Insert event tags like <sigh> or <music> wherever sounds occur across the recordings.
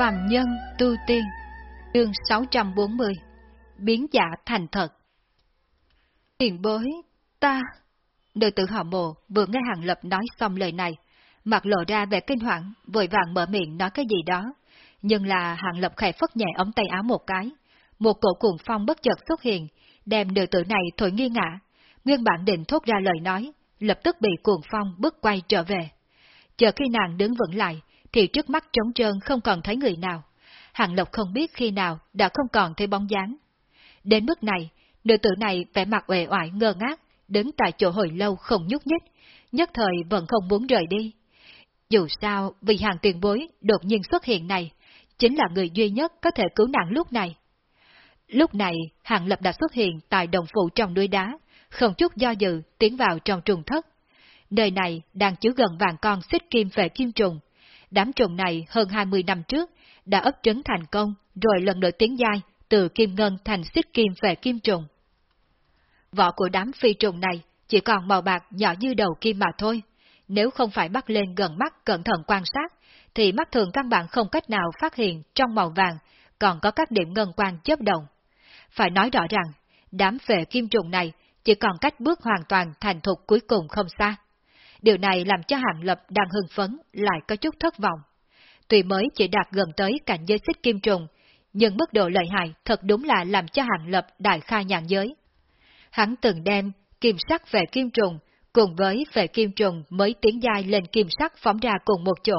Phạm Nhân Tu Tiên Chương 640 Biến giả thành thật Tiền bối, ta... Nữ tử họ mồ vừa nghe Hàng Lập nói xong lời này, mặt lộ ra vẻ kinh hoàng, vội vàng mở miệng nói cái gì đó. Nhưng là Hàng Lập khẽ phất nhẹ ống tay áo một cái. Một cổ cuồng phong bất chợt xuất hiện, đem nữ tử này thổi nghi ngã. Nguyên bản định thốt ra lời nói, lập tức bị cuồng phong bước quay trở về. Chờ khi nàng đứng vững lại, thì trước mắt trống trơn không còn thấy người nào. Hàng Lộc không biết khi nào đã không còn thấy bóng dáng. Đến mức này, nữ tử này vẻ mặt uể oải ngơ ngác, đứng tại chỗ hồi lâu không nhúc nhích, nhất thời vẫn không muốn rời đi. Dù sao, vì hàng tiền bối đột nhiên xuất hiện này, chính là người duy nhất có thể cứu nạn lúc này. Lúc này, Hàng Lập đã xuất hiện tại đồng phụ trong núi đá, không chút do dự tiến vào trong trùng thất. Nơi này đang chứa gần vàng con xích kim về kim trùng. Đám trùng này hơn 20 năm trước đã ấp trứng thành công, rồi lần nữa tiến giai từ kim ngân thành xích kim về kim trùng. Vỏ của đám phi trùng này chỉ còn màu bạc nhỏ như đầu kim mà thôi. Nếu không phải bắt lên gần mắt cẩn thận quan sát, thì mắt thường căn bản không cách nào phát hiện trong màu vàng còn có các điểm ngân quang chớp động. Phải nói rõ rằng, đám phệ kim trùng này chỉ còn cách bước hoàn toàn thành thục cuối cùng không xa. Điều này làm cho Hàng Lập đang hưng phấn lại có chút thất vọng. Tuy mới chỉ đạt gần tới cảnh giới xích kim trùng, nhưng mức độ lợi hại thật đúng là làm cho Hàng Lập đại khai nhàn giới. Hắn từng đem kim sắc về kim trùng, cùng với về kim trùng mới tiến giai lên kim sắc phóng ra cùng một chỗ.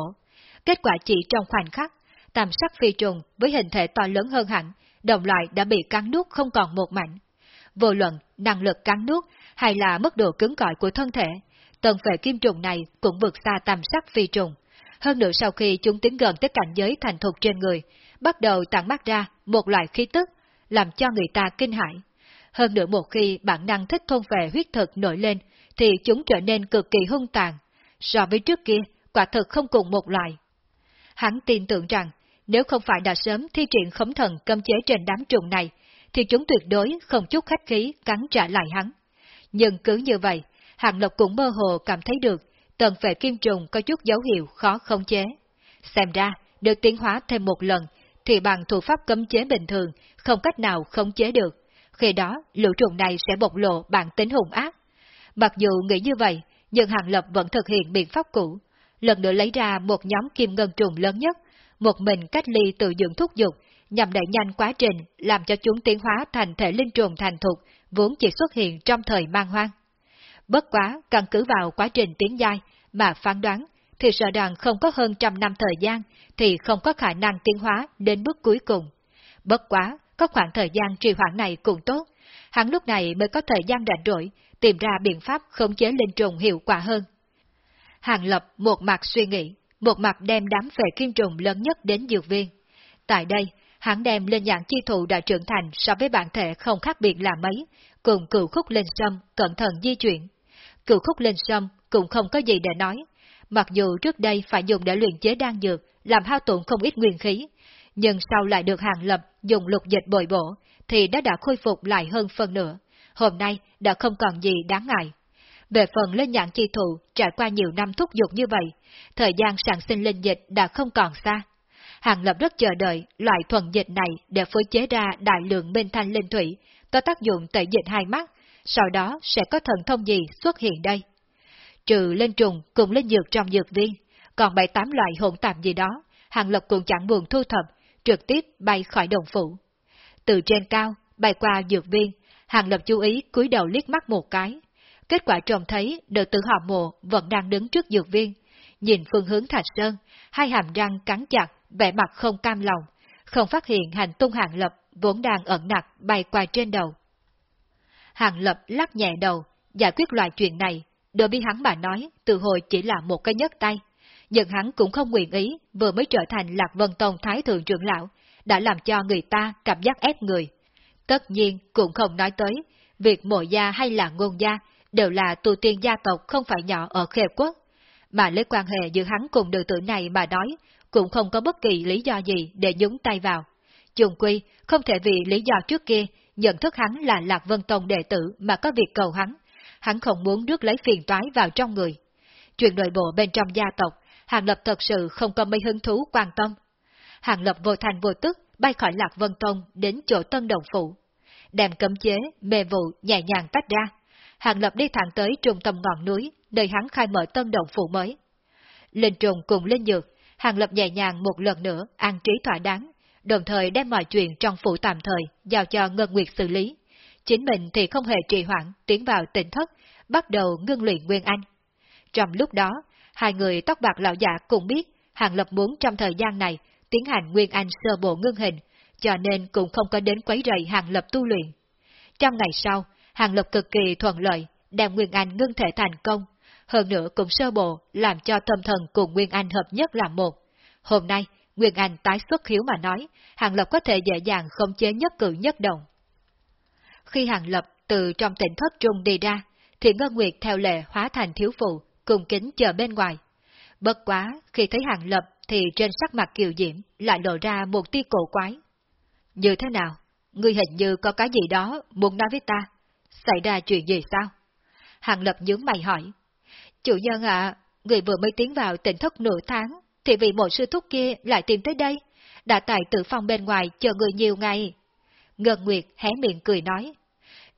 Kết quả chỉ trong khoảnh khắc, tam sắc phi trùng với hình thể to lớn hơn hẳn, đồng loại đã bị cắn nuốt không còn một mảnh. Vô luận, năng lực cắn nuốt hay là mức độ cứng cỏi của thân thể, tần vệ kim trùng này cũng vượt xa tam sắc phi trùng. Hơn nữa sau khi chúng tiến gần tới cảnh giới thành thục trên người, bắt đầu tản mắt ra một loại khí tức, làm cho người ta kinh hãi. Hơn nữa một khi bản năng thích thôn về huyết thực nổi lên, thì chúng trở nên cực kỳ hung tàn. So với trước kia, quả thực không cùng một loại. Hắn tin tưởng rằng, nếu không phải đã sớm thi triển khống thần cấm chế trên đám trùng này, thì chúng tuyệt đối không chút khách khí cắn trả lại hắn. Nhưng cứ như vậy, Hàng Lộc cũng mơ hồ cảm thấy được, tần phệ kim trùng có chút dấu hiệu khó khống chế. Xem ra, được tiến hóa thêm một lần, thì bằng thủ pháp cấm chế bình thường, không cách nào khống chế được. Khi đó, lũ trùng này sẽ bộc lộ bản tính hung ác. Mặc dù nghĩ như vậy, nhưng Hàng Lập vẫn thực hiện biện pháp cũ, lần nữa lấy ra một nhóm kim ngân trùng lớn nhất, một mình cách ly tự dưỡng thúc dục, nhằm đẩy nhanh quá trình làm cho chúng tiến hóa thành thể linh trùng thành thục, vốn chỉ xuất hiện trong thời mang hoang. Bất quá, căn cứ vào quá trình tiến giai mà phán đoán, thì sợ rằng không có hơn trăm năm thời gian, thì không có khả năng tiến hóa đến bước cuối cùng. Bất quá, có khoảng thời gian trì hoãn này cũng tốt, hắn lúc này mới có thời gian rảnh rỗi, tìm ra biện pháp khống chế linh trùng hiệu quả hơn. Hàng Lập một mặt suy nghĩ, một mặt đem đám về kim trùng lớn nhất đến dược viên. Tại đây, hắn đem lên dạng chi thụ đã trưởng thành so với bản thể không khác biệt là mấy, cùng cựu khúc lên sâm cẩn thận di chuyển. Cựu khúc lên sâm cũng không có gì để nói, mặc dù trước đây phải dùng để luyện chế đan dược, làm hao tổn không ít nguyên khí, nhưng sau lại được hàng lập dùng lục dịch bồi bổ, thì đã đã khôi phục lại hơn phần nữa, hôm nay đã không còn gì đáng ngại. Về phần lên nhãn chi thụ, trải qua nhiều năm thúc giục như vậy, thời gian sản sinh linh dịch đã không còn xa. Hàng Lập rất chờ đợi loại thuần dịch này để phối chế ra đại lượng minh thanh linh thủy, có tác dụng tẩy dịch hai mắt, sau đó sẽ có thần thông gì xuất hiện đây. Trừ lên trùng cùng lên dược trong dược viên, còn bảy tám loại hỗn tạp gì đó, Hàng Lập cũng chẳng buồn thu thập, trực tiếp bay khỏi đồng phủ. Từ trên cao, bay qua dược viên, Hàng Lập chú ý cúi đầu liếc mắt một cái. Kết quả trông thấy đệ tử họ mộ vẫn đang đứng trước dược viên, nhìn phương hướng Thạch Sơn, hai hàm răng cắn chặt, vẻ mặt không cam lòng, không phát hiện hành tung Hàng Lập vốn đang ẩn nặc bay qua trên đầu. Hàng Lập lắc nhẹ đầu, giải quyết loại chuyện này, đối với hắn mà nói, từ hồi chỉ là một cái nhấc tay. Nhưng hắn cũng không nguyện ý, vừa mới trở thành Lạc Vân Tông Thái Thượng trưởng lão, đã làm cho người ta cảm giác ép người. Tất nhiên cũng không nói tới, việc mộ gia hay là ngôn gia đều là tu tiên gia tộc không phải nhỏ ở khề quốc. Mà lấy quan hệ giữa hắn cùng đệ tử này mà nói, cũng không có bất kỳ lý do gì để nhúng tay vào. Trùng quy, không thể vì lý do trước kia, nhận thức hắn là Lạc Vân Tông đệ tử mà có việc cầu hắn. Hắn không muốn rước lấy phiền toái vào trong người. Chuyện nội bộ bên trong gia tộc, Hàng Lập thật sự không có mấy hứng thú quan tâm. Hàng Lập vô thành vô tức bay khỏi Lạc Vân Tông đến chỗ Tân Đồng phụ, Đem cấm chế, mê vụ nhẹ nhàng tách ra. Hàng Lập đi thẳng tới trung tâm ngọn núi, nơi hắn khai mở Tân Đồng phụ mới. Linh trùng cùng Linh Dược, Hàng Lập nhẹ nhàng một lần nữa an trí thỏa đáng, đồng thời đem mọi chuyện trong phủ tạm thời giao cho Ngân Nguyệt xử lý. Chính mình thì không hề trì hoãn tiến vào tỉnh thất, bắt đầu ngưng luyện Nguyên Anh. Trong lúc đó, hai người tóc bạc lão giả cũng biết Hàng Lập muốn trong thời gian này tiến hành Nguyên Anh sơ bộ ngưng hình, cho nên cũng không có đến quấy rầy Hàng Lập tu luyện. Trong ngày sau, Hàng Lập cực kỳ thuận lợi, đem Nguyên Anh ngưng thể thành công, hơn nữa cũng sơ bộ làm cho tâm thần cùng Nguyên Anh hợp nhất làm một. Hôm nay, Nguyên Anh tái xuất hiếu mà nói, Hàng Lập có thể dễ dàng không chế nhất cử nhất động. Khi Hàng Lập từ trong tỉnh thất trung đi ra, thì Ngân Nguyệt theo lệ hóa thành thiếu phụ, cùng kính chờ bên ngoài. Bất quá, khi thấy Hàng Lập thì trên sắc mặt kiều diễm lại lộ ra một tia cổ quái. Như thế nào? Ngươi hình như có cái gì đó muốn nói với ta. Xảy ra chuyện gì sao? Hàng Lập nhướng mày hỏi. Chủ nhân ạ, người vừa mới tiến vào tỉnh thất nửa tháng, thì vì một sư thúc kia lại tìm tới đây, đã tại tử phòng bên ngoài chờ người nhiều ngày. Ngân Nguyệt hé miệng cười nói.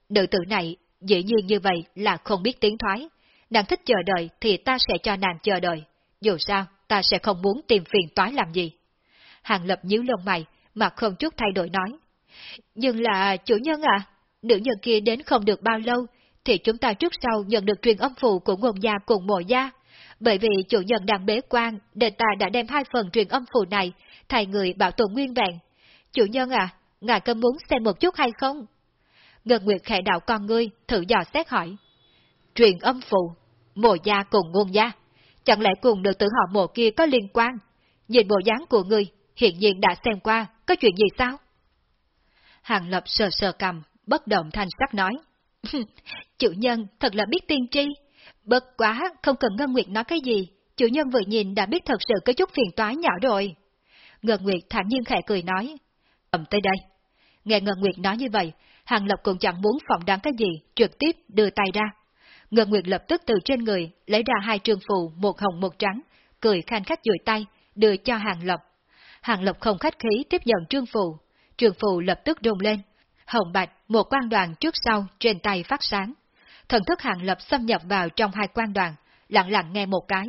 Nữ tử này, dĩ nhiên như vậy là không biết tiếng thoái. Nàng thích chờ đợi thì ta sẽ cho nàng chờ đợi. Dù sao, ta sẽ không muốn tìm phiền toái làm gì. Hàng lập nhíu lông mày, mà không chút thay đổi nói. Nhưng là, chủ nhân à, nữ nhân kia đến không được bao lâu, thì chúng ta trước sau nhận được truyền âm phù của ngôn gia cùng mộ gia. Bởi vì chủ nhân đang bế quan, nên ta đã đem hai phần truyền âm phù này, thay người bảo tồn nguyên vẹn. Chủ nhân à, ngài có muốn xem một chút hay không? Ngân Nguyệt khẽ đạo con ngươi, thử dò xét hỏi. Truyền âm phù, mộ gia cùng ngôn gia, chẳng lẽ cùng được tử họ mộ kia có liên quan? Nhìn bộ dáng của ngươi, hiện nhiên đã xem qua, có chuyện gì sao? Hàng Lập sờ sờ cầm, bất động thanh sắc nói. <laughs> chủ nhân thật là biết tiên tri. Bất quá, không cần Ngân Nguyệt nói cái gì, chủ nhân vừa nhìn đã biết thật sự có chút phiền toái nhỏ rồi. Ngân Nguyệt thản nhiên khẽ cười nói. Ẩm tới đây. Nghe Ngân Nguyệt nói như vậy, Hàng Lập cũng chẳng muốn phỏng đoán cái gì, trực tiếp đưa tay ra. Ngân Nguyệt lập tức từ trên người lấy ra hai trường phù một hồng một trắng, cười khanh khách dụi tay, đưa cho Hàng Lập. Hàng Lập không khách khí tiếp nhận trương phù, trường phù lập tức rung lên. Hồng bạch, một quan đoàn trước sau trên tay phát sáng. Thần thức Hàng Lập xâm nhập vào trong hai quan đoàn, lặng lặng nghe một cái.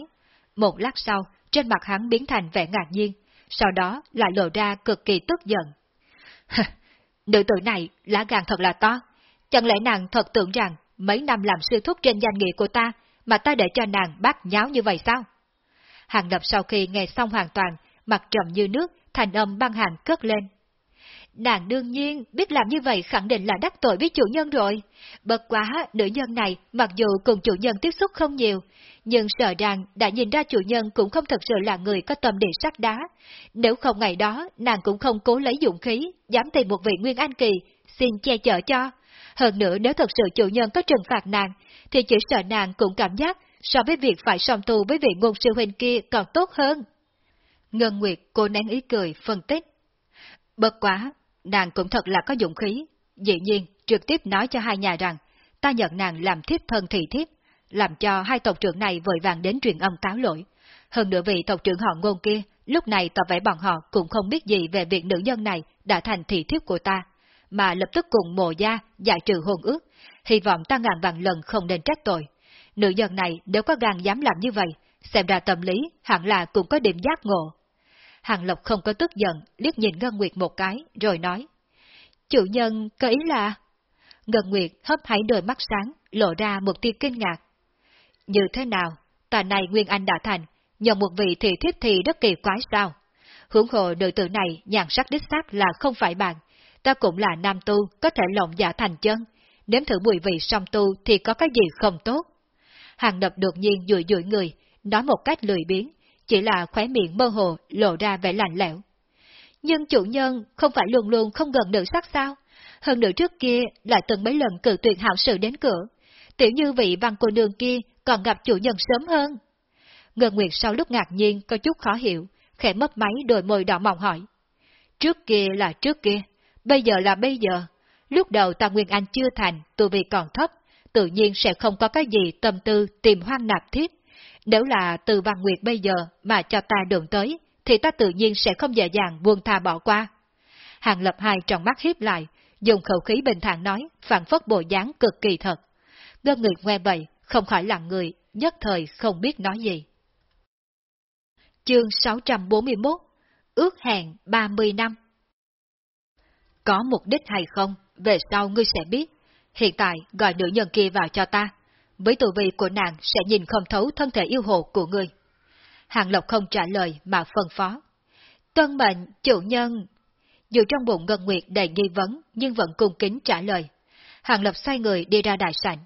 Một lát sau, trên mặt hắn biến thành vẻ ngạc nhiên, sau đó lại lộ ra cực kỳ tức giận. <laughs> Nữ tử này lá gan thật là to. Chẳng lẽ nàng thật tưởng rằng mấy năm làm sư thúc trên danh nghĩa của ta mà ta để cho nàng bác nháo như vậy sao? Hàng lập sau khi nghe xong hoàn toàn, mặt trầm như nước, thành âm băng hàng cất lên. Nàng đương nhiên biết làm như vậy khẳng định là đắc tội với chủ nhân rồi. Bất quá, nữ nhân này mặc dù cùng chủ nhân tiếp xúc không nhiều, nhưng sợ rằng đã nhìn ra chủ nhân cũng không thật sự là người có tâm địa sắt đá. Nếu không ngày đó, nàng cũng không cố lấy dụng khí, dám tìm một vị Nguyên Anh Kỳ, xin che chở cho. Hơn nữa nếu thật sự chủ nhân có trừng phạt nàng, thì chỉ sợ nàng cũng cảm giác so với việc phải song tu với vị ngôn sư huynh kia còn tốt hơn. Ngân Nguyệt cô nén ý cười, phân tích. Bất quá, nàng cũng thật là có dụng khí, dĩ nhiên trực tiếp nói cho hai nhà rằng, ta nhận nàng làm thiếp thân thị thiếp, làm cho hai tộc trưởng này vội vàng đến truyền âm cáo lỗi. Hơn nữa vị tộc trưởng họ ngôn kia, lúc này tỏ vẻ bọn họ cũng không biết gì về việc nữ nhân này đã thành thị thiếp của ta, mà lập tức cùng mồ gia giải trừ hôn ước, hy vọng ta ngàn vạn lần không nên trách tội. Nữ nhân này nếu có gan dám làm như vậy, xem ra tâm lý hẳn là cũng có điểm giác ngộ. Hàng Lộc không có tức giận, liếc nhìn Ngân Nguyệt một cái, rồi nói. Chủ nhân có ý là... Ngân Nguyệt hấp hãy đôi mắt sáng, lộ ra một tia kinh ngạc. Như thế nào, tà này Nguyên Anh đã thành, nhận một vị thị thiếp thì rất kỳ quái sao? Hướng hồ đội tử này nhàn sắc đích xác là không phải bạn, ta cũng là nam tu, có thể lộng giả thành chân, nếm thử mùi vị song tu thì có cái gì không tốt. Hàng đập đột nhiên dụi dụi người, nói một cách lười biếng, chỉ là khóe miệng mơ hồ lộ ra vẻ lạnh lẽo. Nhưng chủ nhân không phải luôn luôn không gần nữ sắc sao? Hơn nữa trước kia lại từng mấy lần cử tuyệt hảo sự đến cửa. Tiểu như vị văn cô nương kia còn gặp chủ nhân sớm hơn. Ngân Nguyệt sau lúc ngạc nhiên có chút khó hiểu, khẽ mất máy đôi môi đỏ mỏng hỏi. Trước kia là trước kia, bây giờ là bây giờ. Lúc đầu ta Nguyên Anh chưa thành, tu vi còn thấp, tự nhiên sẽ không có cái gì tâm tư tìm hoang nạp thiết. Nếu là từ Văn Nguyệt bây giờ mà cho ta đường tới, thì ta tự nhiên sẽ không dễ dàng buông tha bỏ qua. Hàng lập hai trong mắt hiếp lại, dùng khẩu khí bình thản nói, phản phất bộ dáng cực kỳ thật. Ngân người nghe vậy, không khỏi lặng người, nhất thời không biết nói gì. Chương 641 Ước hẹn 30 năm Có mục đích hay không, về sau ngươi sẽ biết. Hiện tại gọi nữ nhân kia vào cho ta. Với tù vị của nàng sẽ nhìn không thấu thân thể yêu hồ của người. Hàng Lộc không trả lời mà phân phó. Tuân mệnh, chủ nhân. Dù trong bụng Ngân Nguyệt đầy nghi vấn nhưng vẫn cung kính trả lời. Hàng Lộc xoay người đi ra đại sảnh.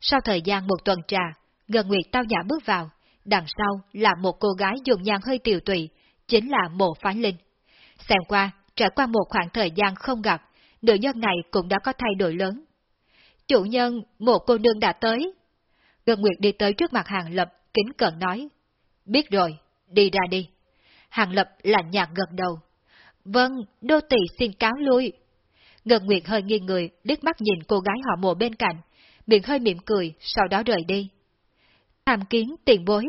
Sau thời gian một tuần trà, Ngân Nguyệt tao nhã bước vào, đằng sau là một cô gái dùng nhan hơi tiều tụy, chính là mộ Phán linh. Xem qua, trải qua một khoảng thời gian không gặp, nữ nhân này cũng đã có thay đổi lớn. Chủ nhân, một cô nương đã tới. Ngân Nguyệt đi tới trước mặt Hàng Lập, kính cận nói. Biết rồi, đi ra đi. Hàng Lập lạnh nhạt gật đầu. Vâng, đô tỷ xin cáo lui. Ngân Nguyệt hơi nghiêng người, liếc mắt nhìn cô gái họ mộ bên cạnh, miệng hơi mỉm cười, sau đó rời đi. Tham kiến tiền bối.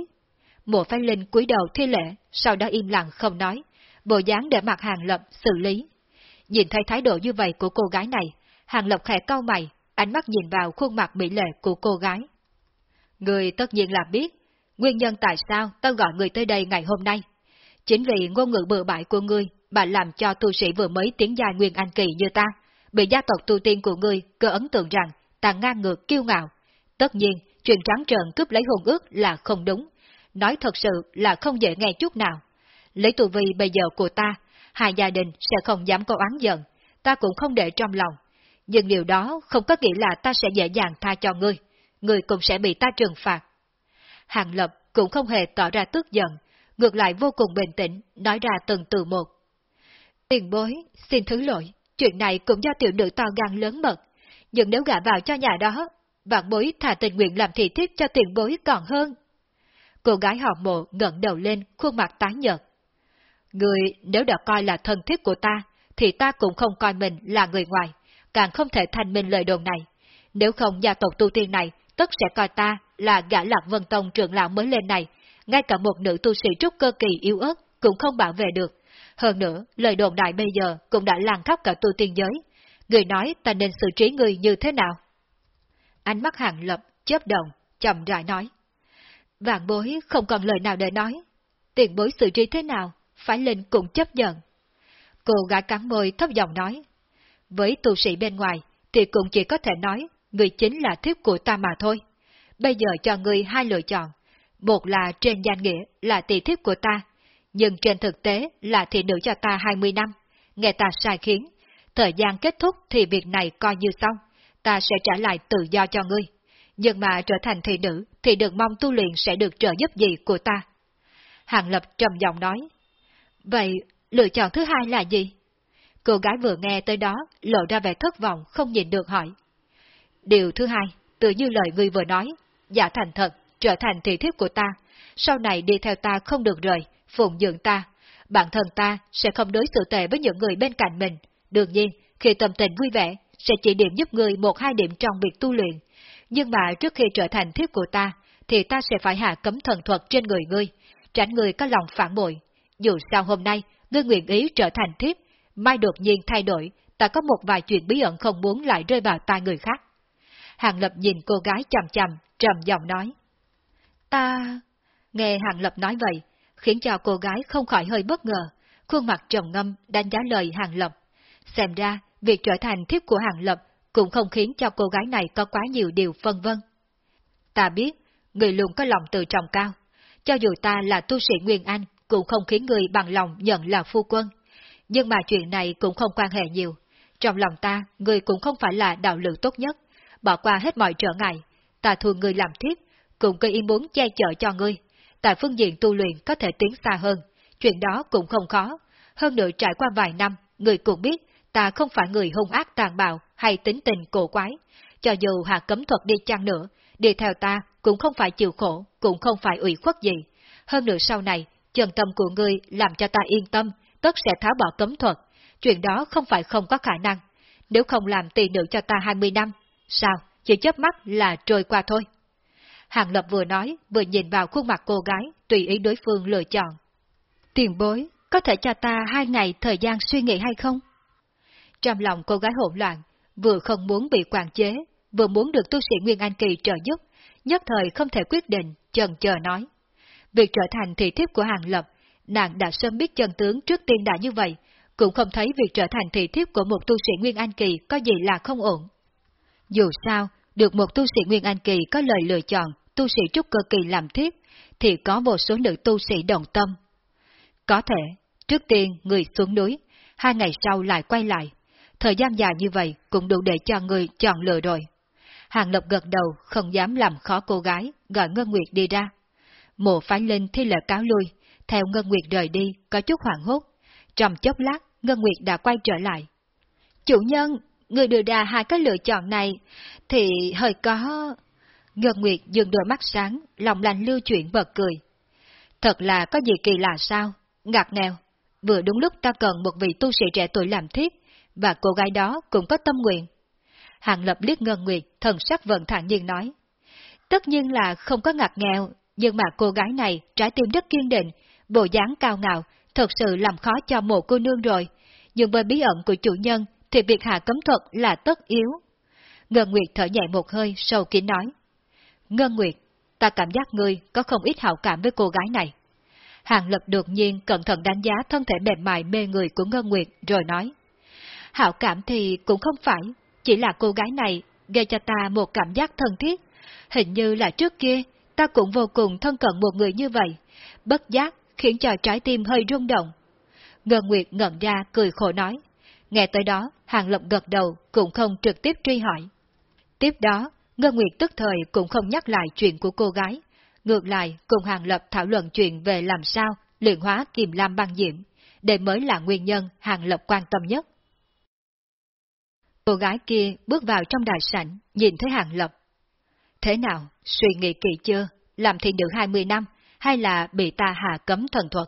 Mộ phái linh cúi đầu thi lễ, sau đó im lặng không nói, bộ dáng để mặt Hàng Lập xử lý. Nhìn thấy thái độ như vậy của cô gái này, Hàng Lập khẽ cau mày, ánh mắt nhìn vào khuôn mặt mỹ lệ của cô gái. Người tất nhiên là biết, nguyên nhân tại sao ta gọi người tới đây ngày hôm nay. Chính vì ngôn ngữ bừa bãi của ngươi, bà làm cho tu sĩ vừa mới tiến dài nguyên anh kỳ như ta, bị gia tộc tu tiên của ngươi cơ ấn tượng rằng ta ngang ngược kiêu ngạo. Tất nhiên, chuyện trắng trợn cướp lấy hồn ước là không đúng, nói thật sự là không dễ nghe chút nào. Lấy tù vi bây giờ của ta, hai gia đình sẽ không dám có oán giận, ta cũng không để trong lòng. Nhưng điều đó không có nghĩa là ta sẽ dễ dàng tha cho ngươi, người cũng sẽ bị ta trừng phạt. Hàng Lập cũng không hề tỏ ra tức giận, ngược lại vô cùng bình tĩnh, nói ra từng từ một. Tiền bối, xin thứ lỗi, chuyện này cũng do tiểu nữ to gan lớn mật, nhưng nếu gả vào cho nhà đó, vạn bối thà tình nguyện làm thị thiếp cho tiền bối còn hơn. Cô gái họ mộ ngẩng đầu lên, khuôn mặt tái nhợt. Người nếu đã coi là thân thiết của ta, thì ta cũng không coi mình là người ngoài, càng không thể thành minh lời đồn này. Nếu không gia tộc tu tiên này, tất sẽ coi ta là gã lạc vân tông trưởng lão mới lên này, ngay cả một nữ tu sĩ trúc cơ kỳ yếu ớt cũng không bảo vệ được. Hơn nữa, lời đồn đại bây giờ cũng đã lan khắp cả tu tiên giới. Người nói ta nên xử trí người như thế nào? Ánh mắt hàng lập, chớp động, chậm rãi nói. Vạn bối không còn lời nào để nói. Tiền bối xử trí thế nào, phải lên cũng chấp nhận. Cô gái cắn môi thấp giọng nói. Với tu sĩ bên ngoài, thì cũng chỉ có thể nói, người chính là thiếp của ta mà thôi. Bây giờ cho người hai lựa chọn. Một là trên danh nghĩa là tỷ thiếp của ta, nhưng trên thực tế là thị nữ cho ta 20 năm. Nghe ta sai khiến. Thời gian kết thúc thì việc này coi như xong. Ta sẽ trả lại tự do cho ngươi. Nhưng mà trở thành thị nữ thì đừng mong tu luyện sẽ được trợ giúp gì của ta. Hàng Lập trầm giọng nói. Vậy, lựa chọn thứ hai là gì? Cô gái vừa nghe tới đó, lộ ra vẻ thất vọng, không nhìn được hỏi. Điều thứ hai, tự như lời ngươi vừa nói, giả thành thật, trở thành thị thiếp của ta, sau này đi theo ta không được rời, phụng dưỡng ta. Bản thân ta sẽ không đối xử tệ với những người bên cạnh mình. Đương nhiên, khi tâm tình vui vẻ, sẽ chỉ điểm giúp người một hai điểm trong việc tu luyện. Nhưng mà trước khi trở thành thiếp của ta, thì ta sẽ phải hạ cấm thần thuật trên người ngươi, tránh người có lòng phản bội. Dù sao hôm nay, ngươi nguyện ý trở thành thiếp, mai đột nhiên thay đổi, ta có một vài chuyện bí ẩn không muốn lại rơi vào tai người khác. Hàng Lập nhìn cô gái chầm chầm, trầm giọng nói. Ta... Nghe Hàng Lập nói vậy, khiến cho cô gái không khỏi hơi bất ngờ, khuôn mặt trầm ngâm đánh giá lời Hàng Lập. Xem ra, việc trở thành thiếp của Hàng Lập cũng không khiến cho cô gái này có quá nhiều điều phân vân. Ta biết, người luôn có lòng tự trọng cao. Cho dù ta là tu sĩ Nguyên Anh, cũng không khiến người bằng lòng nhận là phu quân. Nhưng mà chuyện này cũng không quan hệ nhiều. Trong lòng ta, người cũng không phải là đạo lữ tốt nhất. Bỏ qua hết mọi trở ngại, ta thường người làm thiếp, cũng có ý muốn che chở cho ngươi. Tại phương diện tu luyện có thể tiến xa hơn, chuyện đó cũng không khó. Hơn nữa trải qua vài năm, người cũng biết ta không phải người hung ác tàn bạo hay tính tình cổ quái. Cho dù hạ cấm thuật đi chăng nữa, đi theo ta cũng không phải chịu khổ, cũng không phải ủy khuất gì. Hơn nữa sau này, chân tâm của ngươi làm cho ta yên tâm, tất sẽ tháo bỏ cấm thuật. Chuyện đó không phải không có khả năng. Nếu không làm tỷ nữ cho ta 20 năm, sao, chỉ chớp mắt là trôi qua thôi. Hàng Lập vừa nói, vừa nhìn vào khuôn mặt cô gái, tùy ý đối phương lựa chọn. Tiền bối, có thể cho ta hai ngày thời gian suy nghĩ hay không? Trong lòng cô gái hỗn loạn, vừa không muốn bị quản chế, vừa muốn được tu sĩ Nguyên Anh Kỳ trợ giúp, nhất thời không thể quyết định, chần chờ nói. Việc trở thành thị thiếp của Hàng Lập, nàng đã sớm biết chân tướng trước tiên đã như vậy, cũng không thấy việc trở thành thị thiếp của một tu sĩ Nguyên Anh Kỳ có gì là không ổn. Dù sao, được một tu sĩ Nguyên Anh Kỳ có lời lựa chọn tu sĩ trúc cơ kỳ làm thiếp, thì có một số nữ tu sĩ đồng tâm. Có thể, trước tiên người xuống núi, hai ngày sau lại quay lại. Thời gian dài như vậy cũng đủ để cho người chọn lựa rồi. Hàng Lập gật đầu, không dám làm khó cô gái, gọi Ngân Nguyệt đi ra. Mộ phái linh thi lệ cáo lui, theo Ngân Nguyệt rời đi, có chút hoảng hốt. Trong chốc lát, Ngân Nguyệt đã quay trở lại. Chủ nhân, người đưa ra hai cái lựa chọn này, thì hơi có... Ngân Nguyệt dừng đôi mắt sáng, lòng lành lưu chuyển bật cười. Thật là có gì kỳ lạ sao? Ngạc nghèo vừa đúng lúc ta cần một vị tu sĩ trẻ tuổi làm thiết, và cô gái đó cũng có tâm nguyện. Hàng lập liếc Ngân Nguyệt, thần sắc vẫn thản nhiên nói. Tất nhiên là không có ngạc nghèo, nhưng mà cô gái này trái tim rất kiên định, bộ dáng cao ngạo, thật sự làm khó cho mộ cô nương rồi. Nhưng với bí ẩn của chủ nhân thì việc hạ cấm thuật là tất yếu. Ngân Nguyệt thở nhẹ một hơi, sâu kín nói. Ngân Nguyệt, ta cảm giác ngươi có không ít hảo cảm với cô gái này. Hàng Lập đột nhiên cẩn thận đánh giá thân thể mềm mại mê người của Ngân Nguyệt rồi nói. Hảo cảm thì cũng không phải, chỉ là cô gái này gây cho ta một cảm giác thân thiết. Hình như là trước kia, ta cũng vô cùng thân cận một người như vậy, bất giác khiến cho trái tim hơi rung động. Ngân Nguyệt ngẩn ra cười khổ nói. Nghe tới đó, Hàng Lập gật đầu cũng không trực tiếp truy hỏi. Tiếp đó, Ngân Nguyệt tức thời cũng không nhắc lại chuyện của cô gái, ngược lại cùng Hàng Lập thảo luận chuyện về làm sao luyện hóa kiềm lam băng diễm, đây mới là nguyên nhân Hàng Lập quan tâm nhất. Cô gái kia bước vào trong đại sảnh, nhìn thấy Hàng Lập. Thế nào, suy nghĩ kỹ chưa, làm thì được 20 năm, hay là bị ta hạ cấm thần thuật?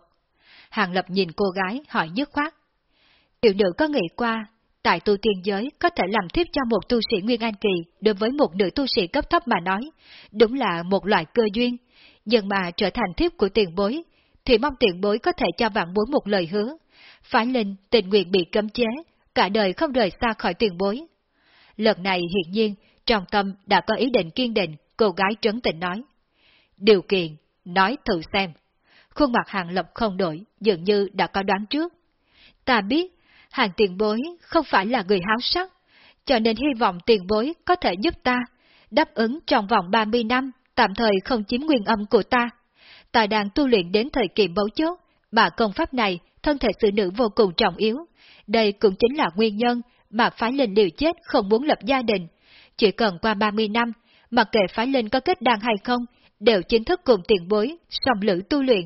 Hàng Lập nhìn cô gái hỏi dứt khoát. Tiểu nữ có nghĩ qua tại tu tiên giới có thể làm thiếp cho một tu sĩ Nguyên An Kỳ đối với một nữ tu sĩ cấp thấp mà nói, đúng là một loại cơ duyên, nhưng mà trở thành thiếp của tiền bối, thì mong tiền bối có thể cho vạn bối một lời hứa. Phái linh tình nguyện bị cấm chế, cả đời không rời xa khỏi tiền bối. Lần này hiển nhiên, trong tâm đã có ý định kiên định, cô gái trấn tĩnh nói. Điều kiện, nói thử xem. Khuôn mặt hàng lập không đổi, dường như đã có đoán trước. Ta biết hàng tiền bối không phải là người háo sắc, cho nên hy vọng tiền bối có thể giúp ta, đáp ứng trong vòng 30 năm, tạm thời không chiếm nguyên âm của ta. Ta đang tu luyện đến thời kỳ bấu chốt, mà công pháp này, thân thể sự nữ vô cùng trọng yếu. Đây cũng chính là nguyên nhân mà phái linh liều chết không muốn lập gia đình. Chỉ cần qua 30 năm, mặc kệ phái linh có kết đàn hay không, đều chính thức cùng tiền bối, song lữ tu luyện.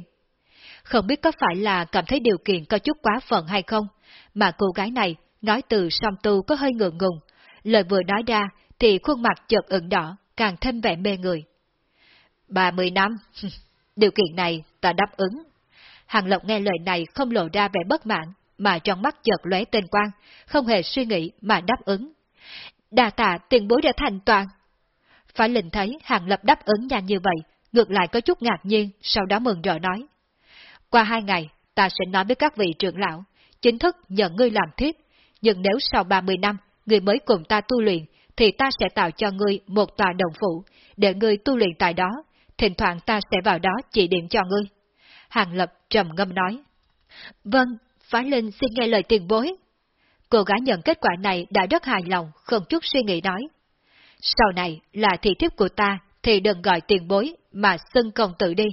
Không biết có phải là cảm thấy điều kiện có chút quá phận hay không, mà cô gái này nói từ song tu có hơi ngượng ngùng, lời vừa nói ra thì khuôn mặt chợt ửng đỏ, càng thêm vẻ mê người. Ba mươi năm, <laughs> điều kiện này ta đáp ứng. Hàng Lộc nghe lời này không lộ ra vẻ bất mãn, mà trong mắt chợt lóe tên quang, không hề suy nghĩ mà đáp ứng. Đà tạ tiền bối đã thành toàn. Phải lình thấy Hàng Lập đáp ứng nhanh như vậy, ngược lại có chút ngạc nhiên, sau đó mừng rỡ nói. Qua hai ngày, ta sẽ nói với các vị trưởng lão, chính thức nhận ngươi làm thiết, nhưng nếu sau 30 năm, ngươi mới cùng ta tu luyện, thì ta sẽ tạo cho ngươi một tòa đồng phủ, để ngươi tu luyện tại đó, thỉnh thoảng ta sẽ vào đó chỉ điểm cho ngươi. Hàng Lập trầm ngâm nói. Vâng, Phái Linh xin nghe lời tiền bối. Cô gái nhận kết quả này đã rất hài lòng, không chút suy nghĩ nói. Sau này là thị thiếp của ta, thì đừng gọi tiền bối, mà xưng công tử đi.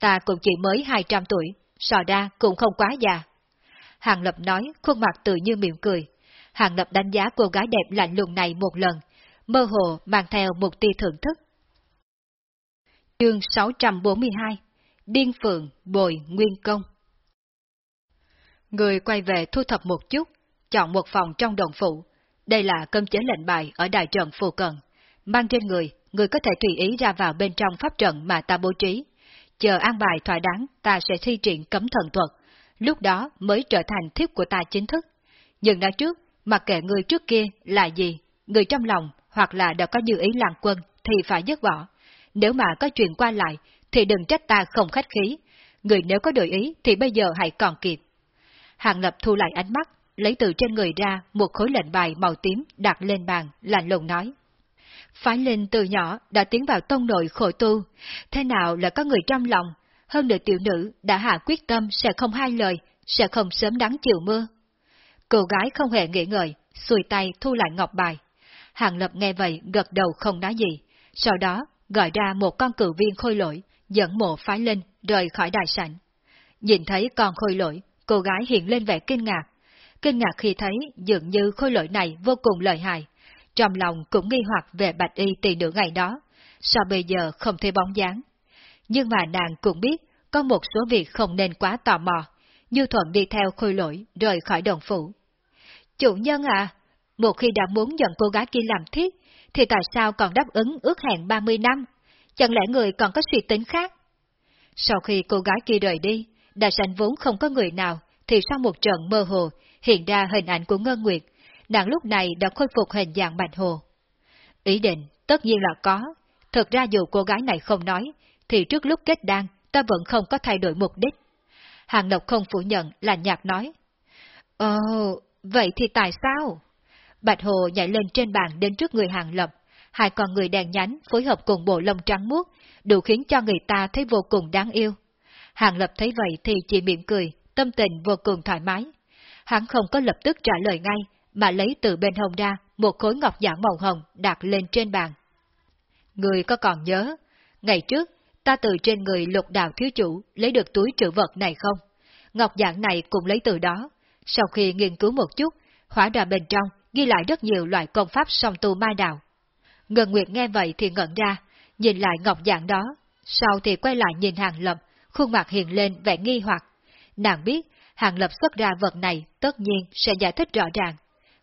Ta cũng chỉ mới 200 tuổi, sò ra cũng không quá già. Hàng Lập nói, khuôn mặt tự như mỉm cười. Hàng Lập đánh giá cô gái đẹp lạnh lùng này một lần, mơ hồ mang theo một tia thưởng thức. Chương 642 Điên Phượng Bồi Nguyên Công Người quay về thu thập một chút, chọn một phòng trong đồng phụ. Đây là cơm chế lệnh bài ở đại trận phù cận. Mang trên người, người có thể tùy ý ra vào bên trong pháp trận mà ta bố trí. Chờ an bài thỏa đáng, ta sẽ thi triển cấm thần thuật, lúc đó mới trở thành thiếp của ta chính thức. Nhưng nói trước, mặc kệ người trước kia là gì, người trong lòng hoặc là đã có như ý làm quân thì phải dứt bỏ. Nếu mà có chuyện qua lại, thì đừng trách ta không khách khí. Người nếu có đổi ý thì bây giờ hãy còn kịp. Hàng Lập thu lại ánh mắt, lấy từ trên người ra một khối lệnh bài màu tím đặt lên bàn, lạnh lùng nói. Phái Linh từ nhỏ đã tiến vào tông nội khổ tu, thế nào là có người trong lòng, hơn nữa tiểu nữ đã hạ quyết tâm sẽ không hai lời, sẽ không sớm đắng chiều mưa. Cô gái không hề nghĩ ngợi, xuôi tay thu lại ngọc bài. Hàng Lập nghe vậy gật đầu không nói gì, sau đó gọi ra một con cử viên khôi lỗi, dẫn mộ phái lên rời khỏi đại sảnh. Nhìn thấy con khôi lỗi, cô gái hiện lên vẻ kinh ngạc. Kinh ngạc khi thấy dường như khôi lỗi này vô cùng lợi hại, trong lòng cũng nghi hoặc về bạch y tỷ nữ ngày đó, sao bây giờ không thấy bóng dáng. Nhưng mà nàng cũng biết, có một số việc không nên quá tò mò, như thuận đi theo khôi lỗi rời khỏi đồng phủ. Chủ nhân à, một khi đã muốn dẫn cô gái kia làm thiết, thì tại sao còn đáp ứng ước hẹn 30 năm? Chẳng lẽ người còn có suy tính khác? Sau khi cô gái kia rời đi, đại sảnh vốn không có người nào, thì sau một trận mơ hồ, hiện ra hình ảnh của Ngân Nguyệt, nàng lúc này đã khôi phục hình dạng bạch hồ. Ý định, tất nhiên là có. Thực ra dù cô gái này không nói, thì trước lúc kết đan, ta vẫn không có thay đổi mục đích. Hàng Lộc không phủ nhận là nhạc nói. Ồ, vậy thì tại sao? Bạch Hồ nhảy lên trên bàn đến trước người Hàng Lập, hai con người đèn nhánh phối hợp cùng bộ lông trắng muốt, đủ khiến cho người ta thấy vô cùng đáng yêu. Hàng Lập thấy vậy thì chỉ miệng cười, tâm tình vô cùng thoải mái. Hắn không có lập tức trả lời ngay, mà lấy từ bên hông ra một khối ngọc giản màu hồng đặt lên trên bàn. Người có còn nhớ, ngày trước ta từ trên người lục đạo thiếu chủ lấy được túi trữ vật này không? Ngọc giản này cũng lấy từ đó. Sau khi nghiên cứu một chút, hỏa đà bên trong ghi lại rất nhiều loại công pháp song tu ma đạo. Ngân Nguyệt nghe vậy thì ngẩn ra, nhìn lại ngọc giản đó, sau thì quay lại nhìn Hàng Lập, khuôn mặt hiện lên vẻ nghi hoặc. Nàng biết, Hàng Lập xuất ra vật này tất nhiên sẽ giải thích rõ ràng.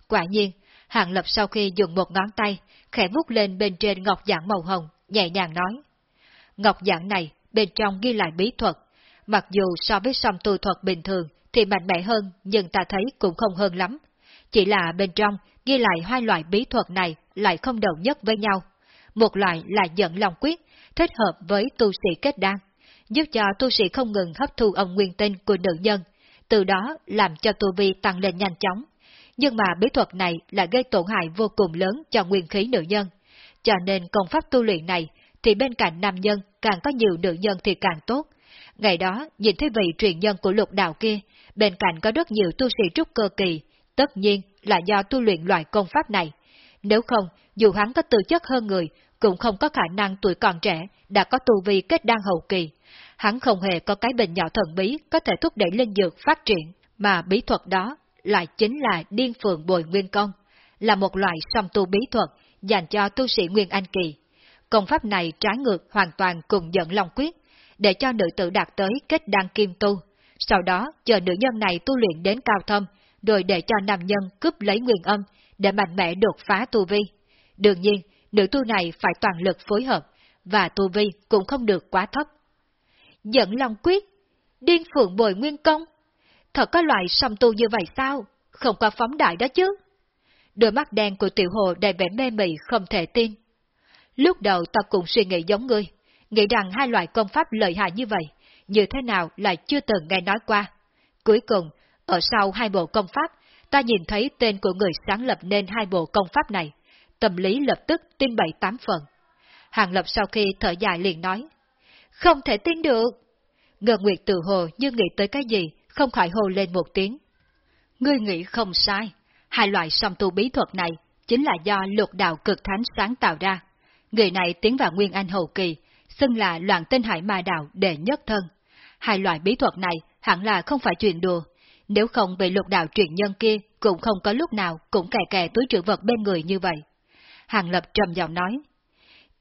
Quả nhiên, Hàng Lập sau khi dùng một ngón tay, khẽ vút lên bên trên ngọc giản màu hồng, nhẹ nhàng nói. Ngọc giản này, bên trong ghi lại bí thuật, mặc dù so với song tu thuật bình thường thì mạnh mẽ hơn, nhưng ta thấy cũng không hơn lắm. Chỉ là bên trong ghi lại hai loại bí thuật này lại không đồng nhất với nhau. Một loại là dẫn lòng quyết, thích hợp với tu sĩ kết đan, giúp cho tu sĩ không ngừng hấp thu âm nguyên tinh của nữ nhân, từ đó làm cho tu vi tăng lên nhanh chóng. Nhưng mà bí thuật này là gây tổn hại vô cùng lớn cho nguyên khí nữ nhân, cho nên công pháp tu luyện này thì bên cạnh nam nhân càng có nhiều nữ nhân thì càng tốt. Ngày đó, nhìn thấy vị truyền nhân của lục đạo kia, bên cạnh có rất nhiều tu sĩ trúc cơ kỳ, tất nhiên là do tu luyện loại công pháp này. Nếu không, dù hắn có tư chất hơn người, cũng không có khả năng tuổi còn trẻ đã có tu vi kết đan hậu kỳ. Hắn không hề có cái bình nhỏ thần bí có thể thúc đẩy linh dược phát triển, mà bí thuật đó lại chính là điên phượng bồi nguyên công, là một loại song tu bí thuật dành cho tu sĩ Nguyên Anh Kỳ. Công pháp này trái ngược hoàn toàn cùng dẫn Long Quyết, để cho nữ tử đạt tới kết đan kim tu, sau đó chờ nữ nhân này tu luyện đến cao thâm, rồi để cho nam nhân cướp lấy nguyên âm, để mạnh mẽ đột phá tu vi. Đương nhiên, nữ tu này phải toàn lực phối hợp, và tu vi cũng không được quá thấp. Dẫn Long Quyết, điên phượng bồi nguyên công, thật có loại song tu như vậy sao? Không có phóng đại đó chứ. Đôi mắt đen của tiểu hồ đầy vẻ mê mị không thể tin. Lúc đầu ta cũng suy nghĩ giống ngươi, nghĩ rằng hai loại công pháp lợi hại như vậy, như thế nào lại chưa từng nghe nói qua. Cuối cùng, ở sau hai bộ công pháp, ta nhìn thấy tên của người sáng lập nên hai bộ công pháp này, tâm lý lập tức tin bảy tám phần. Hàng Lập sau khi thở dài liền nói, không thể tin được. Ngờ Nguyệt tự hồ như nghĩ tới cái gì, không khỏi hồ lên một tiếng. Ngươi nghĩ không sai, hai loại song tu bí thuật này chính là do luật đạo cực thánh sáng tạo ra. Người này tiến vào Nguyên Anh hậu kỳ, xưng là loạn tinh hải ma đạo đệ nhất thân. Hai loại bí thuật này hẳn là không phải chuyện đùa, nếu không bị lục đạo truyền nhân kia cũng không có lúc nào cũng kè kè túi trữ vật bên người như vậy. Hàng Lập trầm giọng nói,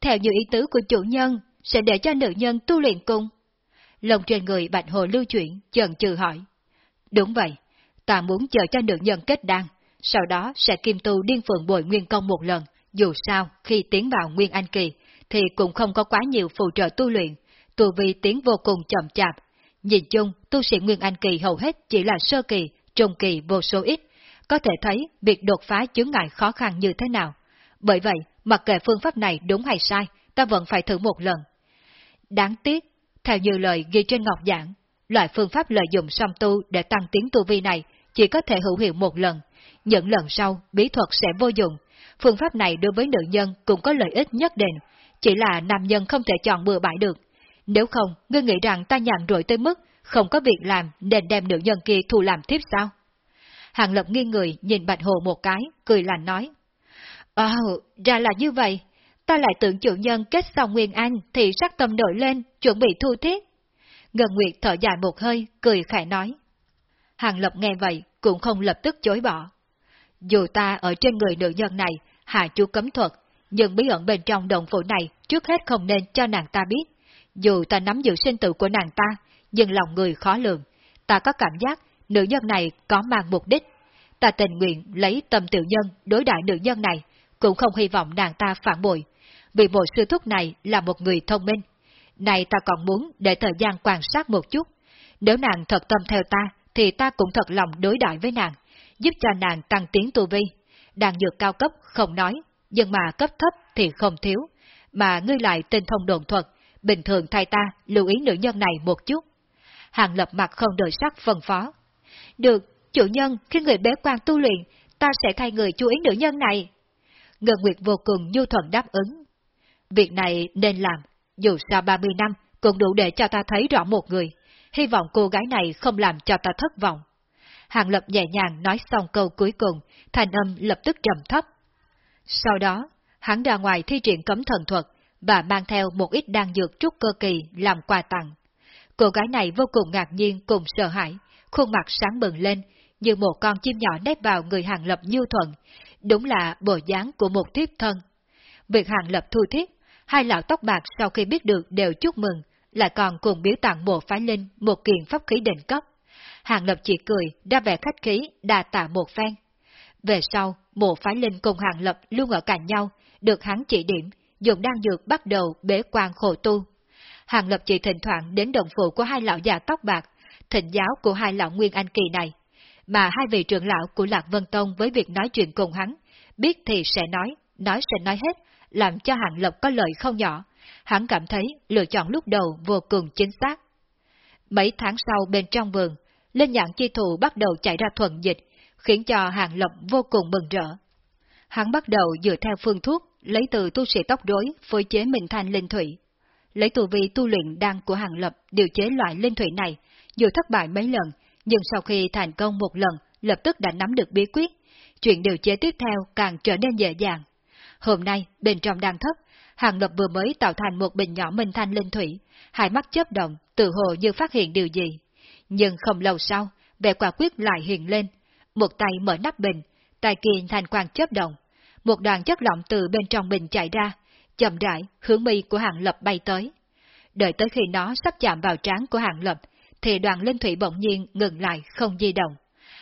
theo như ý tứ của chủ nhân, sẽ để cho nữ nhân tu luyện cung. Lòng trên người bạch hồ lưu chuyển, chần chừ hỏi. Đúng vậy, ta muốn chờ cho nữ nhân kết đan, sau đó sẽ kim tu điên phượng bồi nguyên công một lần. Dù sao, khi tiến vào nguyên anh kỳ, thì cũng không có quá nhiều phụ trợ tu luyện, tu vi tiến vô cùng chậm chạp. Nhìn chung, tu sĩ nguyên anh kỳ hầu hết chỉ là sơ kỳ, trung kỳ vô số ít, có thể thấy việc đột phá chướng ngại khó khăn như thế nào. Bởi vậy, mặc kệ phương pháp này đúng hay sai, ta vẫn phải thử một lần. Đáng tiếc, theo như lời ghi trên ngọc giảng, loại phương pháp lợi dụng song tu để tăng tiến tu vi này chỉ có thể hữu hiệu một lần, những lần sau bí thuật sẽ vô dụng. Phương pháp này đối với nữ nhân cũng có lợi ích nhất định, chỉ là nam nhân không thể chọn bừa bãi được. Nếu không, ngươi nghĩ rằng ta nhàn rỗi tới mức không có việc làm nên đem nữ nhân kia thu làm tiếp sao? Hàng Lập nghiêng người nhìn Bạch Hồ một cái, cười lạnh nói. Ồ, ra là như vậy. Ta lại tưởng chủ nhân kết xong Nguyên Anh thì sắc tâm nổi lên, chuẩn bị thu thiết. Ngân Nguyệt thở dài một hơi, cười khẽ nói. Hàng Lập nghe vậy, cũng không lập tức chối bỏ. Dù ta ở trên người nữ nhân này, hạ chú cấm thuật, nhưng bí ẩn bên trong đồng phủ này trước hết không nên cho nàng ta biết. Dù ta nắm giữ sinh tử của nàng ta, nhưng lòng người khó lường. Ta có cảm giác nữ nhân này có mang mục đích. Ta tình nguyện lấy tâm tiểu nhân đối đại nữ nhân này, cũng không hy vọng nàng ta phản bội. Vì bộ sư thúc này là một người thông minh. Này ta còn muốn để thời gian quan sát một chút. Nếu nàng thật tâm theo ta, thì ta cũng thật lòng đối đại với nàng, giúp cho nàng tăng tiến tu vi. Đàn dược cao cấp không nói, nhưng mà cấp thấp thì không thiếu. Mà ngươi lại tinh thông đồn thuật, bình thường thay ta lưu ý nữ nhân này một chút. Hàng lập mặt không đợi sắc phân phó. Được, chủ nhân, khi người bế quan tu luyện, ta sẽ thay người chú ý nữ nhân này. Ngân Nguyệt vô cùng nhu thuận đáp ứng. Việc này nên làm, dù sao 30 năm cũng đủ để cho ta thấy rõ một người. Hy vọng cô gái này không làm cho ta thất vọng. Hàng Lập nhẹ nhàng nói xong câu cuối cùng, thành âm lập tức trầm thấp. Sau đó, hắn ra ngoài thi triển cấm thần thuật và mang theo một ít đan dược trúc cơ kỳ làm quà tặng. Cô gái này vô cùng ngạc nhiên cùng sợ hãi, khuôn mặt sáng bừng lên, như một con chim nhỏ nép vào người Hàng Lập như thuận, đúng là bộ dáng của một thiếp thân. Việc Hàng Lập thu thiết, hai lão tóc bạc sau khi biết được đều chúc mừng, lại còn cùng biểu tặng bộ phái linh một kiện pháp khí đỉnh cấp. Hàng Lập chỉ cười, ra vẻ khách khí, đà tạ một phen. Về sau, bộ phái linh cùng Hàng Lập luôn ở cạnh nhau, được hắn chỉ điểm, dùng đan dược bắt đầu bế quan khổ tu. Hàng Lập chỉ thỉnh thoảng đến đồng phụ của hai lão già tóc bạc, thịnh giáo của hai lão Nguyên Anh Kỳ này, mà hai vị trưởng lão của Lạc Vân Tông với việc nói chuyện cùng hắn, biết thì sẽ nói, nói sẽ nói hết, làm cho Hàng Lập có lợi không nhỏ. Hắn cảm thấy lựa chọn lúc đầu vô cùng chính xác. Mấy tháng sau bên trong vườn, Linh nhãn chi thụ bắt đầu chạy ra thuận dịch, khiến cho Hàng Lập vô cùng mừng rỡ. Hắn bắt đầu dựa theo phương thuốc, lấy từ tu sĩ tóc rối phối chế mình thành linh thủy. Lấy tù vi tu luyện đan của Hàng Lập điều chế loại linh thủy này, dù thất bại mấy lần, nhưng sau khi thành công một lần, lập tức đã nắm được bí quyết. Chuyện điều chế tiếp theo càng trở nên dễ dàng. Hôm nay, bên trong đan thấp, Hàng Lập vừa mới tạo thành một bình nhỏ minh thanh linh thủy, hai mắt chớp động, tự hồ như phát hiện điều gì. Nhưng không lâu sau, vẻ quả quyết lại hiện lên. Một tay mở nắp bình, tay kia thành quang chớp động. Một đoàn chất lỏng từ bên trong bình chạy ra, chậm rãi hướng mi của Hàng Lập bay tới. Đợi tới khi nó sắp chạm vào trán của Hàng Lập, thì đoàn linh thủy bỗng nhiên ngừng lại không di động.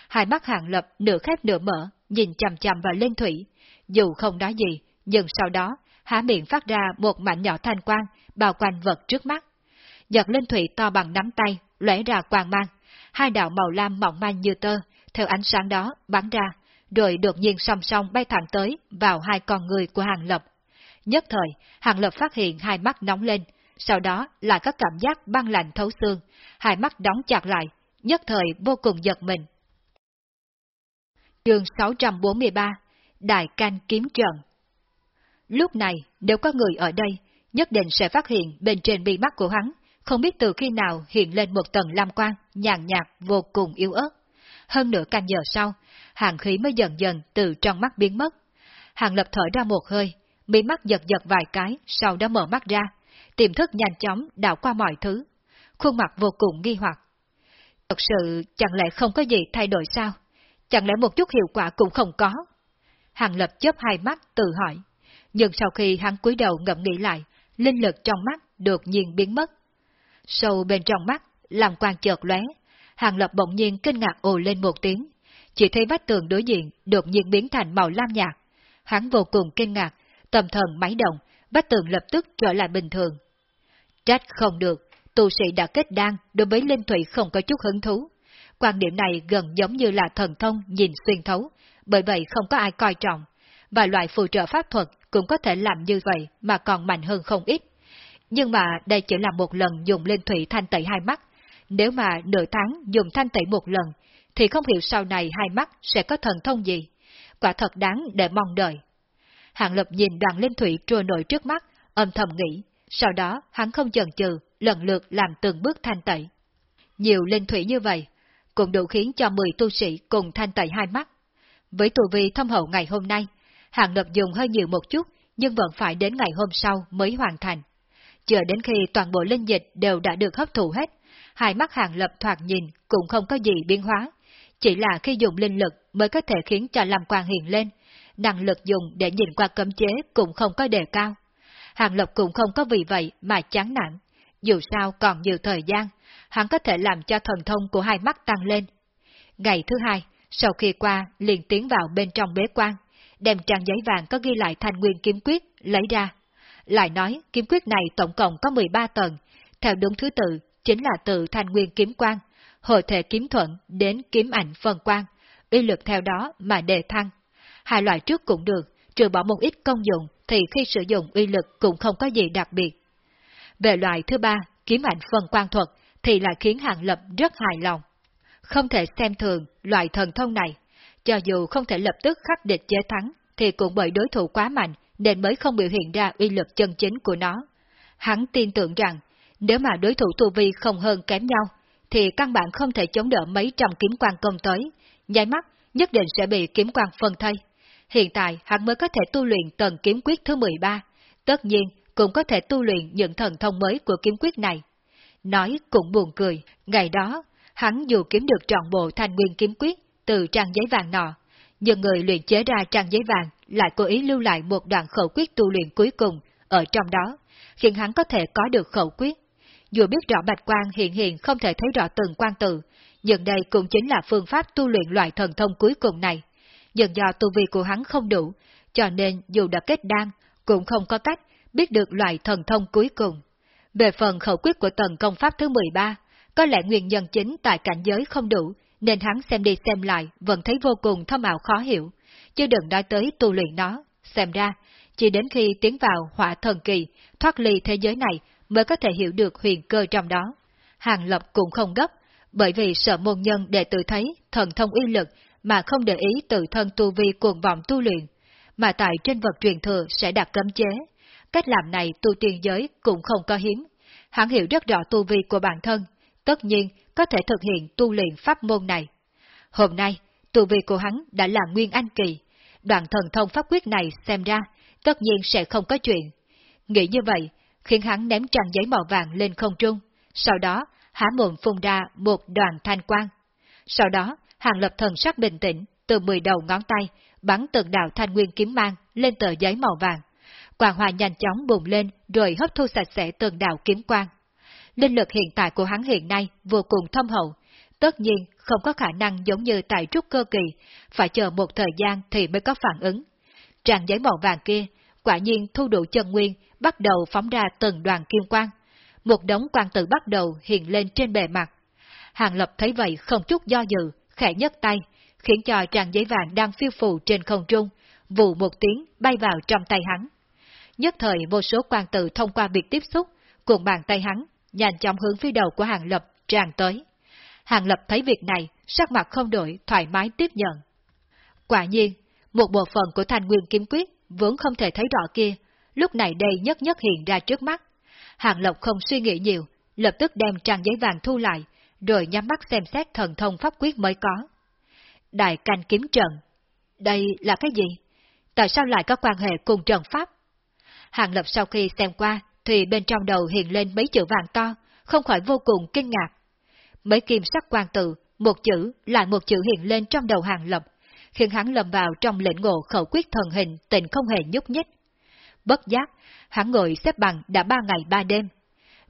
Hai mắt Hàng Lập nửa khép nửa mở, nhìn chằm chằm vào linh thủy. Dù không nói gì, nhưng sau đó, há miệng phát ra một mảnh nhỏ thanh quang, bao quanh vật trước mắt. Giật linh thủy to bằng nắm tay, lóe ra quang mang. Hai đạo màu lam mỏng manh như tơ, theo ánh sáng đó bắn ra, rồi đột nhiên song song bay thẳng tới vào hai con người của Hàng Lập. Nhất thời, Hàng Lập phát hiện hai mắt nóng lên, sau đó là các cảm giác băng lạnh thấu xương, hai mắt đóng chặt lại, nhất thời vô cùng giật mình. Chương 643 Đại canh kiếm trận Lúc này, nếu có người ở đây, nhất định sẽ phát hiện bên trên bi mắt của hắn, không biết từ khi nào hiện lên một tầng lam quang, nhàn nhạt vô cùng yếu ớt. Hơn nửa canh giờ sau, hàng khí mới dần dần từ trong mắt biến mất. Hàng lập thở ra một hơi, mí mắt giật giật vài cái, sau đó mở mắt ra, tiềm thức nhanh chóng đảo qua mọi thứ. Khuôn mặt vô cùng nghi hoặc. Thật sự chẳng lẽ không có gì thay đổi sao? Chẳng lẽ một chút hiệu quả cũng không có? Hàng lập chớp hai mắt tự hỏi. Nhưng sau khi hắn cúi đầu ngậm nghĩ lại, linh lực trong mắt đột nhiên biến mất. Sâu bên trong mắt, làm quang chợt lóe, Hàng Lập bỗng nhiên kinh ngạc ồ lên một tiếng, chỉ thấy vách tường đối diện đột nhiên biến thành màu lam nhạt. Hắn vô cùng kinh ngạc, tâm thần máy động, vách tường lập tức trở lại bình thường. Trách không được, tu sĩ đã kết đan đối với linh thủy không có chút hứng thú. Quan điểm này gần giống như là thần thông nhìn xuyên thấu, bởi vậy không có ai coi trọng. Và loại phù trợ pháp thuật cũng có thể làm như vậy mà còn mạnh hơn không ít. Nhưng mà đây chỉ là một lần dùng linh thủy thanh tẩy hai mắt, nếu mà nửa tháng dùng thanh tẩy một lần, thì không hiểu sau này hai mắt sẽ có thần thông gì. Quả thật đáng để mong đợi. hạng Lập nhìn đoàn linh thủy trôi nổi trước mắt, âm thầm nghĩ, sau đó hắn không chần chừ, lần lượt làm từng bước thanh tẩy. Nhiều linh thủy như vậy, cũng đủ khiến cho 10 tu sĩ cùng thanh tẩy hai mắt. Với tu vi thâm hậu ngày hôm nay, hạng Lập dùng hơi nhiều một chút, nhưng vẫn phải đến ngày hôm sau mới hoàn thành. Chờ đến khi toàn bộ linh dịch đều đã được hấp thụ hết, hai mắt Hàng Lập thoạt nhìn cũng không có gì biến hóa, chỉ là khi dùng linh lực mới có thể khiến cho làm quang hiện lên, năng lực dùng để nhìn qua cấm chế cũng không có đề cao. Hàng Lập cũng không có vì vậy mà chán nản, dù sao còn nhiều thời gian, hắn có thể làm cho thần thông của hai mắt tăng lên. Ngày thứ hai, sau khi qua, liền tiến vào bên trong bế quan, đem trang giấy vàng có ghi lại thành nguyên kiếm quyết, lấy ra. Lại nói, kiếm quyết này tổng cộng có 13 tầng, theo đúng thứ tự, chính là từ thanh nguyên kiếm quan, hội thể kiếm thuận đến kiếm ảnh phần quan, uy lực theo đó mà đề thăng. Hai loại trước cũng được, trừ bỏ một ít công dụng thì khi sử dụng uy lực cũng không có gì đặc biệt. Về loại thứ ba, kiếm ảnh phần quan thuật, thì lại khiến Hàng Lập rất hài lòng. Không thể xem thường loại thần thông này, cho dù không thể lập tức khắc địch chế thắng, thì cũng bởi đối thủ quá mạnh nên mới không biểu hiện ra uy lực chân chính của nó. Hắn tin tưởng rằng, nếu mà đối thủ tu vi không hơn kém nhau, thì căn bản không thể chống đỡ mấy trăm kiếm quan công tới, nháy mắt nhất định sẽ bị kiếm quan phân thây. Hiện tại hắn mới có thể tu luyện tầng kiếm quyết thứ 13, tất nhiên cũng có thể tu luyện những thần thông mới của kiếm quyết này. Nói cũng buồn cười, ngày đó, hắn dù kiếm được trọn bộ thanh nguyên kiếm quyết từ trang giấy vàng nọ, nhưng người luyện chế ra trang giấy vàng lại cố ý lưu lại một đoạn khẩu quyết tu luyện cuối cùng ở trong đó, khiến hắn có thể có được khẩu quyết. Dù biết rõ bạch quan hiện hiện không thể thấy rõ từng quan tự, nhưng đây cũng chính là phương pháp tu luyện loại thần thông cuối cùng này. Nhưng do tu vi của hắn không đủ, cho nên dù đã kết đan, cũng không có cách biết được loại thần thông cuối cùng. Về phần khẩu quyết của tầng công pháp thứ 13, có lẽ nguyên nhân chính tại cảnh giới không đủ, nên hắn xem đi xem lại vẫn thấy vô cùng thâm ảo khó hiểu, chứ đừng nói tới tu luyện nó. Xem ra, chỉ đến khi tiến vào hỏa thần kỳ, thoát ly thế giới này mới có thể hiểu được huyền cơ trong đó. Hàng Lập cũng không gấp, bởi vì sợ môn nhân để tự thấy thần thông uy lực mà không để ý tự thân tu vi cuồng vọng tu luyện, mà tại trên vật truyền thừa sẽ đặt cấm chế. Cách làm này tu tiên giới cũng không có hiếm. Hắn hiểu rất rõ tu vi của bản thân, tất nhiên có thể thực hiện tu luyện pháp môn này. Hôm nay, tu vi của hắn đã là Nguyên Anh Kỳ, đoạn thần thông pháp quyết này xem ra, tất nhiên sẽ không có chuyện. Nghĩ như vậy, khiến hắn ném trang giấy màu vàng lên không trung, sau đó há mồm phun ra một đoàn thanh quang. Sau đó, hàng lập thần sắc bình tĩnh, từ mười đầu ngón tay, bắn từng đạo thanh nguyên kiếm mang lên tờ giấy màu vàng. Quang hòa nhanh chóng bùng lên rồi hấp thu sạch sẽ từng đạo kiếm quang. Linh lực hiện tại của hắn hiện nay vô cùng thâm hậu, tất nhiên không có khả năng giống như tại trúc cơ kỳ, phải chờ một thời gian thì mới có phản ứng. tràng giấy màu vàng kia, quả nhiên thu đủ chân nguyên, bắt đầu phóng ra từng đoàn kim quang. Một đống quang tử bắt đầu hiện lên trên bề mặt. Hàng Lập thấy vậy không chút do dự, khẽ nhấc tay, khiến cho tràng giấy vàng đang phiêu phù trên không trung, vụ một tiếng bay vào trong tay hắn. Nhất thời vô số quang tử thông qua việc tiếp xúc, cuộn bàn tay hắn, nhanh chóng hướng phía đầu của Hàng Lập tràn tới. Hàng Lập thấy việc này, sắc mặt không đổi, thoải mái tiếp nhận. Quả nhiên, một bộ phận của thành nguyên kiếm quyết vốn không thể thấy rõ kia, lúc này đây nhất nhất hiện ra trước mắt. Hàng lập không suy nghĩ nhiều, lập tức đem trang giấy vàng thu lại, rồi nhắm mắt xem xét thần thông pháp quyết mới có. Đại canh kiếm trận. Đây là cái gì? Tại sao lại có quan hệ cùng trận pháp? Hàng Lập sau khi xem qua, thì bên trong đầu hiện lên mấy chữ vàng to, không khỏi vô cùng kinh ngạc. Mấy kim sắc quan tự, một chữ lại một chữ hiện lên trong đầu Hàng Lập, khiến hắn lầm vào trong lĩnh ngộ khẩu quyết thần hình tình không hề nhúc nhích. Bất giác, hắn ngồi xếp bằng đã ba ngày ba đêm.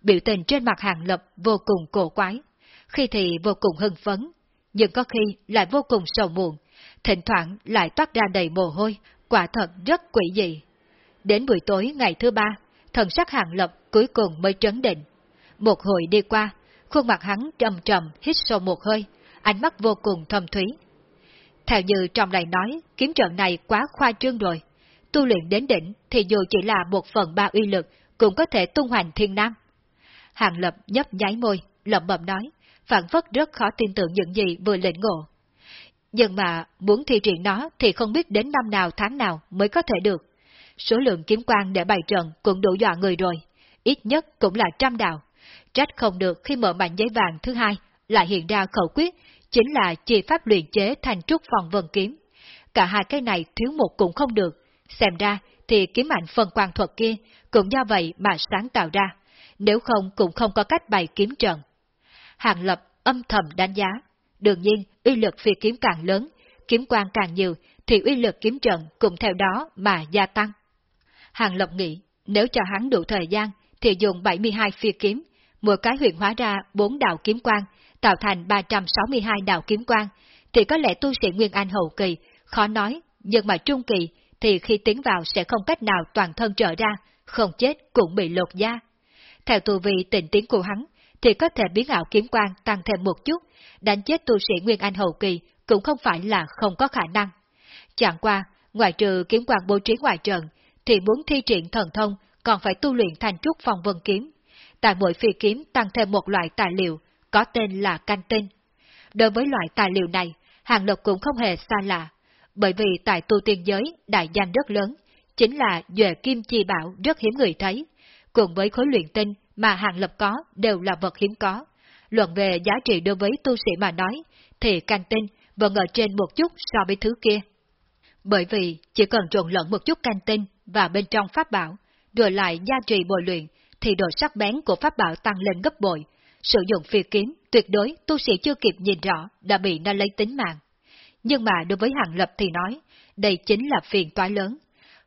Biểu tình trên mặt Hàng Lập vô cùng cổ quái, khi thì vô cùng hưng phấn, nhưng có khi lại vô cùng sầu muộn, thỉnh thoảng lại toát ra đầy mồ hôi, quả thật rất quỷ dị. Đến buổi tối ngày thứ ba, thần sắc Hàng Lập cuối cùng mới trấn định. Một hồi đi qua, khuôn mặt hắn trầm trầm hít sâu một hơi, ánh mắt vô cùng thâm thúy. Theo như trong này nói, kiếm trận này quá khoa trương rồi. Tu luyện đến đỉnh thì dù chỉ là một phần ba uy lực cũng có thể tung hoành thiên nam. Hàng Lập nhấp nháy môi, lẩm bẩm nói, phản phất rất khó tin tưởng những gì vừa lĩnh ngộ. Nhưng mà muốn thi triển nó thì không biết đến năm nào tháng nào mới có thể được. Số lượng kiếm quan để bày trận cũng đủ dọa người rồi, ít nhất cũng là trăm đạo. Trách không được khi mở mảnh giấy vàng thứ hai lại hiện ra khẩu quyết, chính là chi pháp luyện chế thành trúc phòng vân kiếm. Cả hai cái này thiếu một cũng không được, xem ra thì kiếm mạnh phần quan thuật kia cũng do vậy mà sáng tạo ra, nếu không cũng không có cách bày kiếm trận. Hàng Lập âm thầm đánh giá, đương nhiên uy lực phi kiếm càng lớn, kiếm quan càng nhiều thì uy lực kiếm trận cũng theo đó mà gia tăng. Hàng Lập nghĩ, nếu cho hắn đủ thời gian thì dùng 72 phi kiếm, mỗi cái huyện hóa ra 4 đạo kiếm quang, tạo thành 362 đạo kiếm quang, thì có lẽ tu sĩ Nguyên Anh hậu kỳ, khó nói, nhưng mà trung kỳ thì khi tiến vào sẽ không cách nào toàn thân trở ra, không chết cũng bị lột da. Theo tu vị tình tiến của hắn, thì có thể biến ảo kiếm quang tăng thêm một chút, đánh chết tu sĩ Nguyên Anh hậu kỳ cũng không phải là không có khả năng. Chẳng qua, ngoài trừ kiếm quang bố trí ngoài trận, thì muốn thi triển thần thông còn phải tu luyện thành chút phòng vân kiếm. Tại mỗi phi kiếm tăng thêm một loại tài liệu, có tên là canh tinh. Đối với loại tài liệu này, Hàng Lộc cũng không hề xa lạ, bởi vì tại tu tiên giới đại danh rất lớn, chính là Duệ Kim Chi Bảo rất hiếm người thấy, cùng với khối luyện tinh mà Hàng Lập có đều là vật hiếm có. Luận về giá trị đối với tu sĩ mà nói, thì canh tinh vẫn ở trên một chút so với thứ kia. Bởi vì chỉ cần trộn lẫn một chút canh tinh và bên trong pháp bảo, rồi lại gia trì bồi luyện, thì độ sắc bén của pháp bảo tăng lên gấp bội. Sử dụng phi kiếm, tuyệt đối tu sĩ chưa kịp nhìn rõ đã bị nó lấy tính mạng. Nhưng mà đối với Hàng Lập thì nói, đây chính là phiền toái lớn.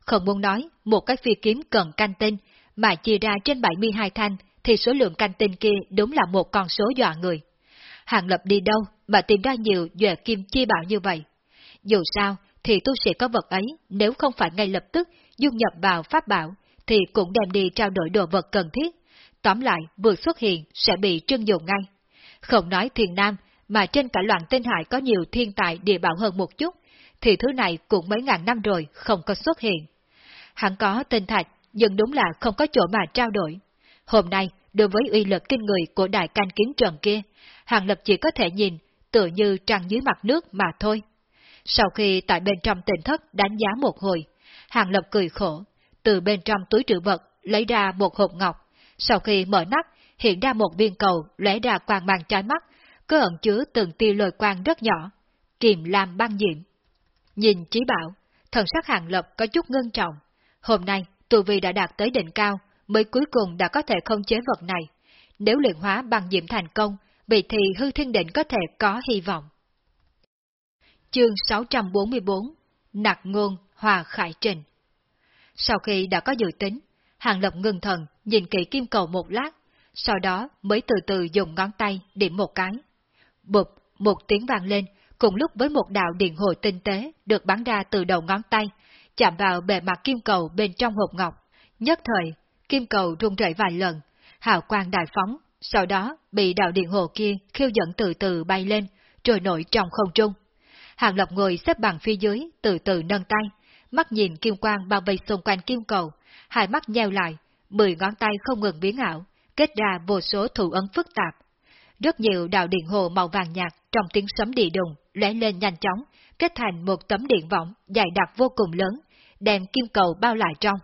Không muốn nói, một cái phi kiếm cần canh tinh, mà chia ra trên 72 thanh, thì số lượng canh tinh kia đúng là một con số dọa người. Hàng Lập đi đâu mà tìm ra nhiều duệ kim chi bảo như vậy? Dù sao, thì tu sĩ có vật ấy, nếu không phải ngay lập tức dung nhập vào pháp bảo, thì cũng đem đi trao đổi đồ vật cần thiết. Tóm lại, vừa xuất hiện sẽ bị trưng dụng ngay. Không nói thiền nam, mà trên cả loạn tên hải có nhiều thiên tài địa bảo hơn một chút, thì thứ này cũng mấy ngàn năm rồi không có xuất hiện. Hắn có tên thạch, nhưng đúng là không có chỗ mà trao đổi. Hôm nay, đối với uy lực kinh người của đại canh kiếm trần kia, Hàng Lập chỉ có thể nhìn, tựa như trăng dưới mặt nước mà thôi. Sau khi tại bên trong tỉnh thất đánh giá một hồi, Hàng Lập cười khổ, từ bên trong túi trữ vật lấy ra một hộp ngọc, sau khi mở nắp, hiện ra một viên cầu lóe ra quang mang chói mắt, cơ ẩn chứa từng tia lôi quang rất nhỏ, kiềm làm băng diệm. Nhìn trí bảo, thần sắc Hàng Lập có chút ngân trọng. Hôm nay, tù vi đã đạt tới đỉnh cao, mới cuối cùng đã có thể không chế vật này. Nếu luyện hóa băng diệm thành công, vậy thì hư thiên định có thể có hy vọng. Chương 644 Nạc ngôn Hòa Khải Trình Sau khi đã có dự tính, Hàng Lập ngưng thần nhìn kỹ kim cầu một lát, sau đó mới từ từ dùng ngón tay điểm một cái. Bụp, một tiếng vang lên, cùng lúc với một đạo điện hồi tinh tế được bắn ra từ đầu ngón tay, chạm vào bề mặt kim cầu bên trong hộp ngọc. Nhất thời, kim cầu rung rẩy vài lần, hào quang đại phóng, sau đó bị đạo điện hồ kia khiêu dẫn từ từ bay lên, trôi nổi trong không trung. Hàng Lập ngồi xếp bằng phía dưới, từ từ nâng tay, mắt nhìn kim quang bao vây xung quanh kim cầu, hai mắt nheo lại, mười ngón tay không ngừng biến ảo, kết ra vô số thủ ấn phức tạp. Rất nhiều đạo điện hồ màu vàng nhạt trong tiếng sấm địa đùng, lóe lên nhanh chóng, kết thành một tấm điện võng dài đặc vô cùng lớn, đem kim cầu bao lại trong.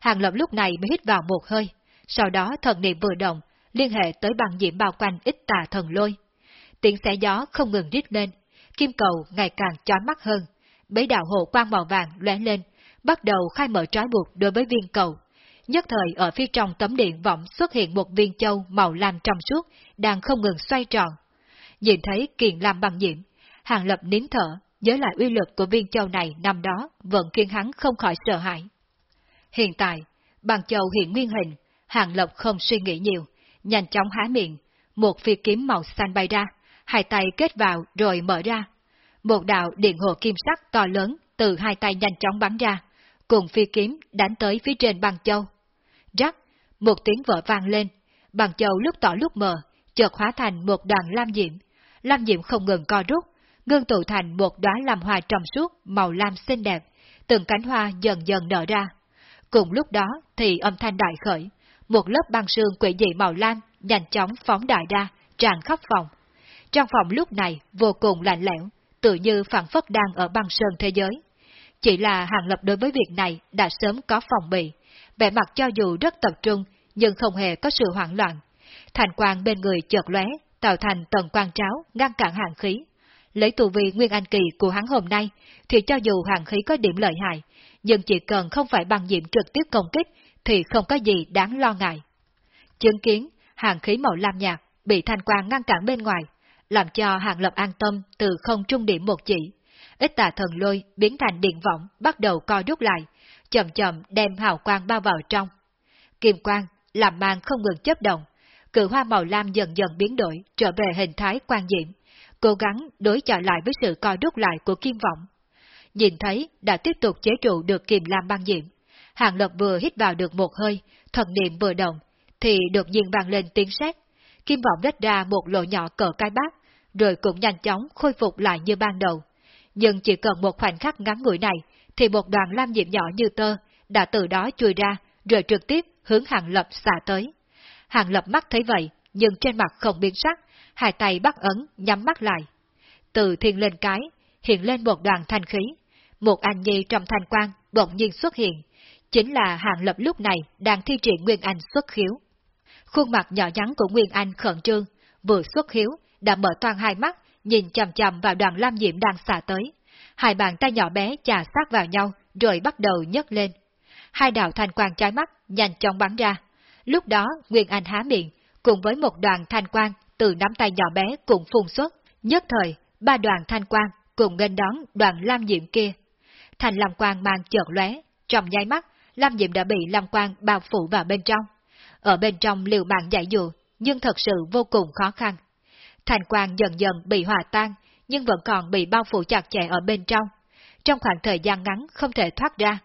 Hàng Lập lúc này mới hít vào một hơi, sau đó thần niệm vừa động, liên hệ tới bằng diễm bao quanh ít tà thần lôi. Tiếng xé gió không ngừng rít lên, kim cầu ngày càng chói mắt hơn, bấy đạo hộ quang màu vàng lóe lên, bắt đầu khai mở trói buộc đối với viên cầu. Nhất thời ở phía trong tấm điện vọng xuất hiện một viên châu màu lam trong suốt, đang không ngừng xoay tròn. Nhìn thấy kiền lam băng diễm, hàng lập nín thở, nhớ lại uy lực của viên châu này năm đó vẫn khiến hắn không khỏi sợ hãi. Hiện tại, bằng châu hiện nguyên hình, hàng lập không suy nghĩ nhiều, nhanh chóng há miệng, một phi kiếm màu xanh bay ra, hai tay kết vào rồi mở ra. Một đạo điện hồ kim sắc to lớn từ hai tay nhanh chóng bắn ra, cùng phi kiếm đánh tới phía trên băng châu. Rắc, một tiếng vỡ vang lên, băng châu lúc tỏ lúc mờ, chợt hóa thành một đoàn lam diệm. Lam diệm không ngừng co rút, ngưng tụ thành một đóa lam hoa trong suốt màu lam xinh đẹp, từng cánh hoa dần dần nở ra. Cùng lúc đó thì âm thanh đại khởi, một lớp băng sương quỷ dị màu lam nhanh chóng phóng đại ra, tràn khắp phòng, trong phòng lúc này vô cùng lạnh lẽo, tự như phản phất đang ở băng sơn thế giới. Chỉ là Hàng Lập đối với việc này đã sớm có phòng bị, vẻ mặt cho dù rất tập trung, nhưng không hề có sự hoảng loạn. Thành quang bên người chợt lóe, tạo thành tầng quang tráo ngăn cản hàng khí. Lấy tù vi nguyên anh kỳ của hắn hôm nay, thì cho dù hàng khí có điểm lợi hại, nhưng chỉ cần không phải bằng diệm trực tiếp công kích, thì không có gì đáng lo ngại. Chứng kiến, hàng khí màu lam nhạt bị thanh quang ngăn cản bên ngoài, làm cho hàng lập an tâm từ không trung điểm một chỉ. Ít tà thần lôi biến thành điện vọng bắt đầu co rút lại, chậm chậm đem hào quang bao vào trong. Kim quang làm mang không ngừng chấp động, cự hoa màu lam dần dần biến đổi trở về hình thái quan diễm cố gắng đối chọi lại với sự co rút lại của kim vọng. Nhìn thấy đã tiếp tục chế trụ được kiềm lam băng diễm hàng lập vừa hít vào được một hơi, thần niệm vừa động, thì đột nhiên vang lên tiếng sét. Kim vọng rách ra một lỗ nhỏ cỡ cái bát, rồi cũng nhanh chóng khôi phục lại như ban đầu. Nhưng chỉ cần một khoảnh khắc ngắn ngủi này, thì một đoàn lam diệm nhỏ như tơ đã từ đó chui ra, rồi trực tiếp hướng hàng lập xả tới. Hàng lập mắt thấy vậy, nhưng trên mặt không biến sắc, hai tay bắt ấn, nhắm mắt lại. Từ thiên lên cái, hiện lên một đoàn thanh khí. Một anh nhi trong thanh quang bỗng nhiên xuất hiện. Chính là hàng lập lúc này đang thi triển Nguyên Anh xuất khiếu. Khuôn mặt nhỏ nhắn của Nguyên Anh khẩn trương, vừa xuất khiếu, đã mở toàn hai mắt, nhìn chầm chầm vào đoàn lam diệm đang xả tới. Hai bàn tay nhỏ bé chà sát vào nhau, rồi bắt đầu nhấc lên. Hai đạo thanh quang trái mắt nhanh chóng bắn ra. Lúc đó, Nguyên Anh há miệng, cùng với một đoàn thanh quang từ nắm tay nhỏ bé cùng phun xuất. Nhất thời, ba đoàn thanh quang cùng nghênh đón đoàn lam diệm kia. Thành lam quang mang chợt lóe, trong nháy mắt, lam diệm đã bị lam quang bao phủ vào bên trong. Ở bên trong liều mạng giải dụ, nhưng thật sự vô cùng khó khăn. Thành quang dần dần bị hòa tan, nhưng vẫn còn bị bao phủ chặt chẽ ở bên trong. Trong khoảng thời gian ngắn không thể thoát ra.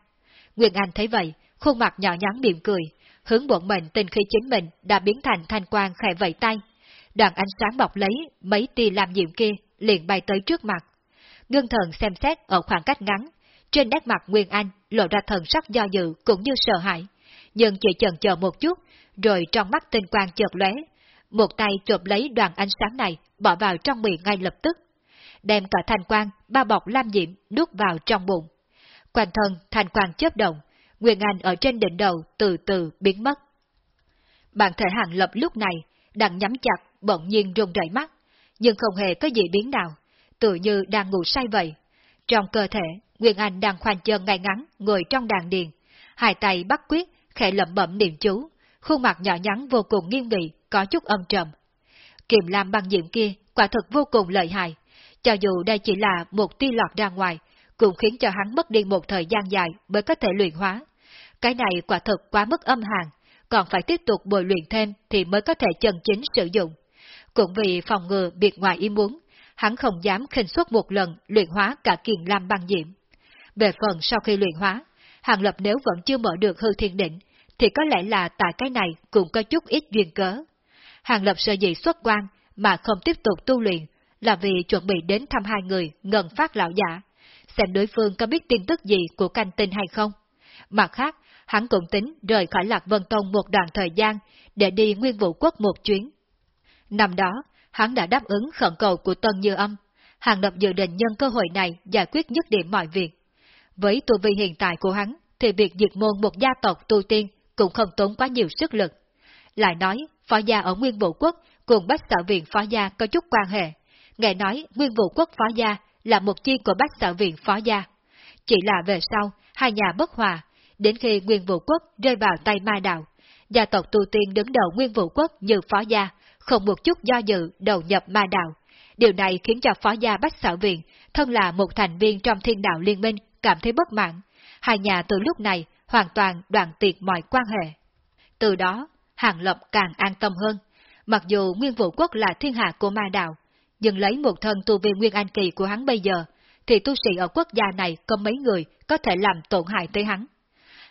Nguyên Anh thấy vậy, khuôn mặt nhỏ nhắn mỉm cười, hướng bổn mệnh tình khi chính mình đã biến thành thanh quang khẽ vẫy tay. Đoàn ánh sáng bọc lấy mấy tia làm nhiệm kia liền bay tới trước mặt. Ngưng thần xem xét ở khoảng cách ngắn, trên nét mặt Nguyên Anh lộ ra thần sắc do dự cũng như sợ hãi, nhưng chỉ chần chờ một chút, rồi trong mắt tinh quang chợt lóe, một tay chộp lấy đoàn ánh sáng này bỏ vào trong miệng ngay lập tức, đem cả thanh quang ba bọc lam diệm nuốt vào trong bụng. Quanh thân thanh quang chớp động, Nguyên Anh ở trên đỉnh đầu từ từ biến mất. bàn thể hàng lập lúc này đang nhắm chặt, bỗng nhiên rung rẩy mắt, nhưng không hề có gì biến nào, tự như đang ngủ say vậy. Trong cơ thể, Nguyên Anh đang khoanh chân ngay ngắn, ngồi trong đàn điền, hai tay bắt quyết, khẽ lẩm bẩm niệm chú, khuôn mặt nhỏ nhắn vô cùng nghiêm nghị, có chút âm trầm. Kiềm lam băng diệm kia quả thực vô cùng lợi hại, cho dù đây chỉ là một tia lọt ra ngoài, cũng khiến cho hắn mất đi một thời gian dài mới có thể luyện hóa. Cái này quả thực quá mức âm hàn, còn phải tiếp tục bồi luyện thêm thì mới có thể chân chính sử dụng. Cũng vì phòng ngừa việc ngoài ý muốn, hắn không dám khinh suất một lần luyện hóa cả kiền lam băng diệm. Về phần sau khi luyện hóa, Hàng Lập nếu vẫn chưa mở được hư thiên định, thì có lẽ là tại cái này cũng có chút ít duyên cớ. Hàng Lập sợ dĩ xuất quan mà không tiếp tục tu luyện là vì chuẩn bị đến thăm hai người ngần phát lão giả, xem đối phương có biết tin tức gì của canh tinh hay không. Mặt khác, hắn cũng tính rời khỏi Lạc Vân Tông một đoạn thời gian để đi Nguyên Vũ Quốc một chuyến. Năm đó, hắn đã đáp ứng khẩn cầu của Tân Như Âm, Hàng Lập dự định nhân cơ hội này giải quyết nhất điểm mọi việc. Với tu vi hiện tại của hắn, thì việc diệt môn một gia tộc tu tiên cũng không tốn quá nhiều sức lực. Lại nói, phó gia ở Nguyên Vũ Quốc cùng bách sở viện phó gia có chút quan hệ. Nghe nói Nguyên Vũ Quốc phó gia là một chi của bách sở viện phó gia. Chỉ là về sau, hai nhà bất hòa, đến khi Nguyên Vũ Quốc rơi vào tay ma đạo, gia tộc tu tiên đứng đầu Nguyên Vũ Quốc như phó gia, không một chút do dự đầu nhập ma đạo. Điều này khiến cho phó gia Bách Sở Viện, thân là một thành viên trong thiên đạo liên minh, cảm thấy bất mãn. Hai nhà từ lúc này hoàn toàn đoạn tuyệt mọi quan hệ. Từ đó, Hàng Lập càng an tâm hơn. Mặc dù Nguyên Vũ Quốc là thiên hạ của ma đạo, nhưng lấy một thân tu vi Nguyên Anh Kỳ của hắn bây giờ, thì tu sĩ ở quốc gia này có mấy người có thể làm tổn hại tới hắn.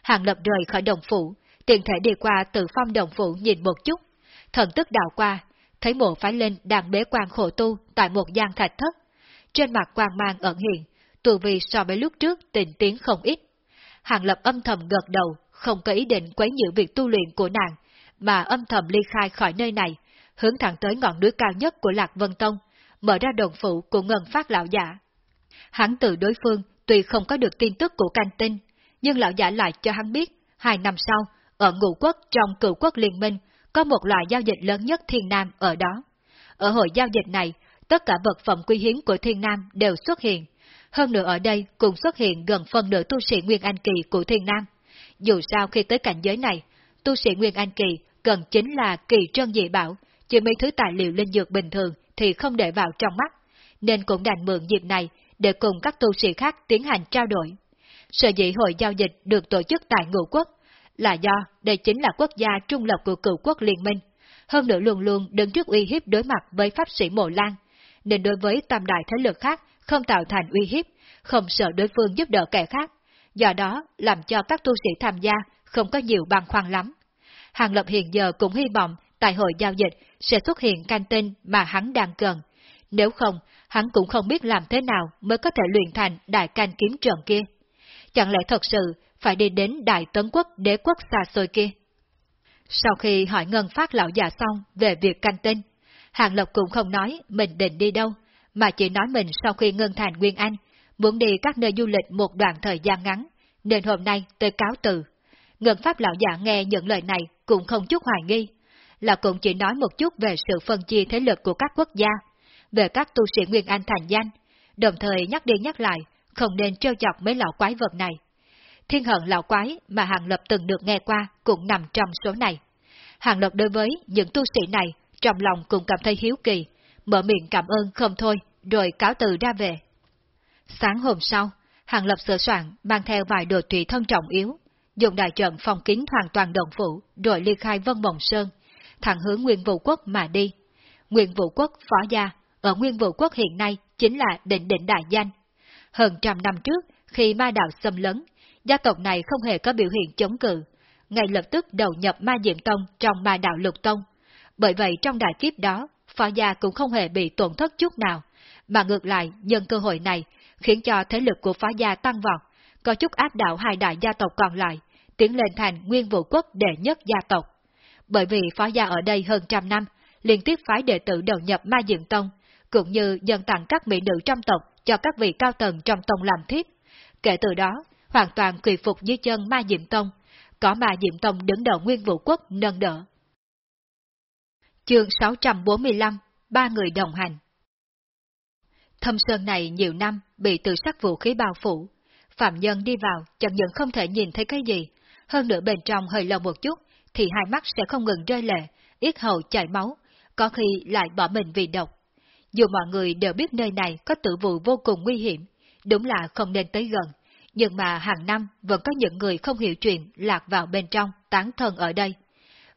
Hàng Lập rời khỏi đồng phủ, tiện thể đi qua từ phong đồng phủ nhìn một chút, thần tức đảo qua, thấy mộ phái lên đang bế quan khổ tu tại một gian thạch thất. Trên mặt quang mang ẩn hiện, tu vi so với lúc trước tình tiến không ít. Hàng Lập âm thầm gật đầu, không có ý định quấy nhiễu việc tu luyện của nàng, mà âm thầm ly khai khỏi nơi này, hướng thẳng tới ngọn núi cao nhất của Lạc Vân Tông, mở ra đồng phụ của ngân phát lão giả. Hắn từ đối phương tuy không có được tin tức của canh tinh, nhưng lão giả lại cho hắn biết, hai năm sau, ở ngũ quốc trong cựu quốc liên minh, có một loại giao dịch lớn nhất thiên nam ở đó. Ở hội giao dịch này, tất cả vật phẩm quý hiếm của thiên nam đều xuất hiện. Hơn nữa ở đây cũng xuất hiện gần phần nửa tu sĩ Nguyên Anh Kỳ của thiên nam. Dù sao khi tới cảnh giới này, tu sĩ Nguyên Anh Kỳ cần chính là kỳ trân dị bảo, chứ mấy thứ tài liệu linh dược bình thường thì không để vào trong mắt, nên cũng đành mượn dịp này để cùng các tu sĩ khác tiến hành trao đổi. Sở dĩ hội giao dịch được tổ chức tại ngũ quốc là do đây chính là quốc gia trung lập của cựu quốc liên minh, hơn nữa luôn luôn đứng trước uy hiếp đối mặt với pháp sĩ Mộ Lan, nên đối với tam đại thế lực khác không tạo thành uy hiếp, không sợ đối phương giúp đỡ kẻ khác, do đó làm cho các tu sĩ tham gia không có nhiều băn khoăn lắm. Hàng Lập hiện giờ cũng hy vọng tại hội giao dịch sẽ xuất hiện canh tinh mà hắn đang cần. Nếu không, hắn cũng không biết làm thế nào mới có thể luyện thành đại canh kiếm trận kia. Chẳng lẽ thật sự phải đi đến đại tấn quốc đế quốc xa xôi kia? Sau khi hỏi ngân phát lão già xong về việc canh tinh, Hàng Lập cũng không nói mình định đi đâu, mà chỉ nói mình sau khi ngân thành Nguyên Anh, muốn đi các nơi du lịch một đoạn thời gian ngắn, nên hôm nay tôi cáo từ. Ngân Pháp lão giả nghe những lời này cũng không chút hoài nghi, là cũng chỉ nói một chút về sự phân chia thế lực của các quốc gia, về các tu sĩ Nguyên Anh thành danh, đồng thời nhắc đi nhắc lại, không nên trêu chọc mấy lão quái vật này. Thiên hận lão quái mà Hàng Lập từng được nghe qua cũng nằm trong số này. Hàng Lập đối với những tu sĩ này, trong lòng cũng cảm thấy hiếu kỳ, mở miệng cảm ơn không thôi, rồi cáo từ ra về. Sáng hôm sau, Hàng Lập sửa soạn mang theo vài đồ tùy thân trọng yếu, dùng đại trận phòng kín hoàn toàn đồng phủ, rồi ly khai Vân Mộng Sơn, thẳng hướng Nguyên Vũ Quốc mà đi. Nguyên Vũ Quốc phó gia, ở Nguyên Vũ Quốc hiện nay chính là định định đại danh. Hơn trăm năm trước, khi ma đạo xâm lấn, gia tộc này không hề có biểu hiện chống cự, ngay lập tức đầu nhập ma diệm tông trong ma đạo lục tông. Bởi vậy trong đại kiếp đó, phó gia cũng không hề bị tổn thất chút nào, mà ngược lại nhân cơ hội này khiến cho thế lực của phó gia tăng vọt, có chút áp đảo hai đại gia tộc còn lại, tiến lên thành nguyên vũ quốc đệ nhất gia tộc. Bởi vì phó gia ở đây hơn trăm năm, liên tiếp phái đệ tử đầu nhập ma diện tông, cũng như dần tặng các mỹ nữ trong tộc cho các vị cao tầng trong tông làm thiếp. Kể từ đó, hoàn toàn quỳ phục dưới chân ma diệm tông, có ma diệm tông đứng đầu nguyên vũ quốc nâng đỡ. Chương 645 Ba người đồng hành Thâm sơn này nhiều năm bị tự sắc vũ khí bao phủ, phạm nhân đi vào chẳng những không thể nhìn thấy cái gì, hơn nữa bên trong hơi lâu một chút thì hai mắt sẽ không ngừng rơi lệ, yết hầu chảy máu, có khi lại bỏ mình vì độc. Dù mọi người đều biết nơi này có tử vụ vô cùng nguy hiểm, đúng là không nên tới gần, nhưng mà hàng năm vẫn có những người không hiểu chuyện lạc vào bên trong, tán thân ở đây.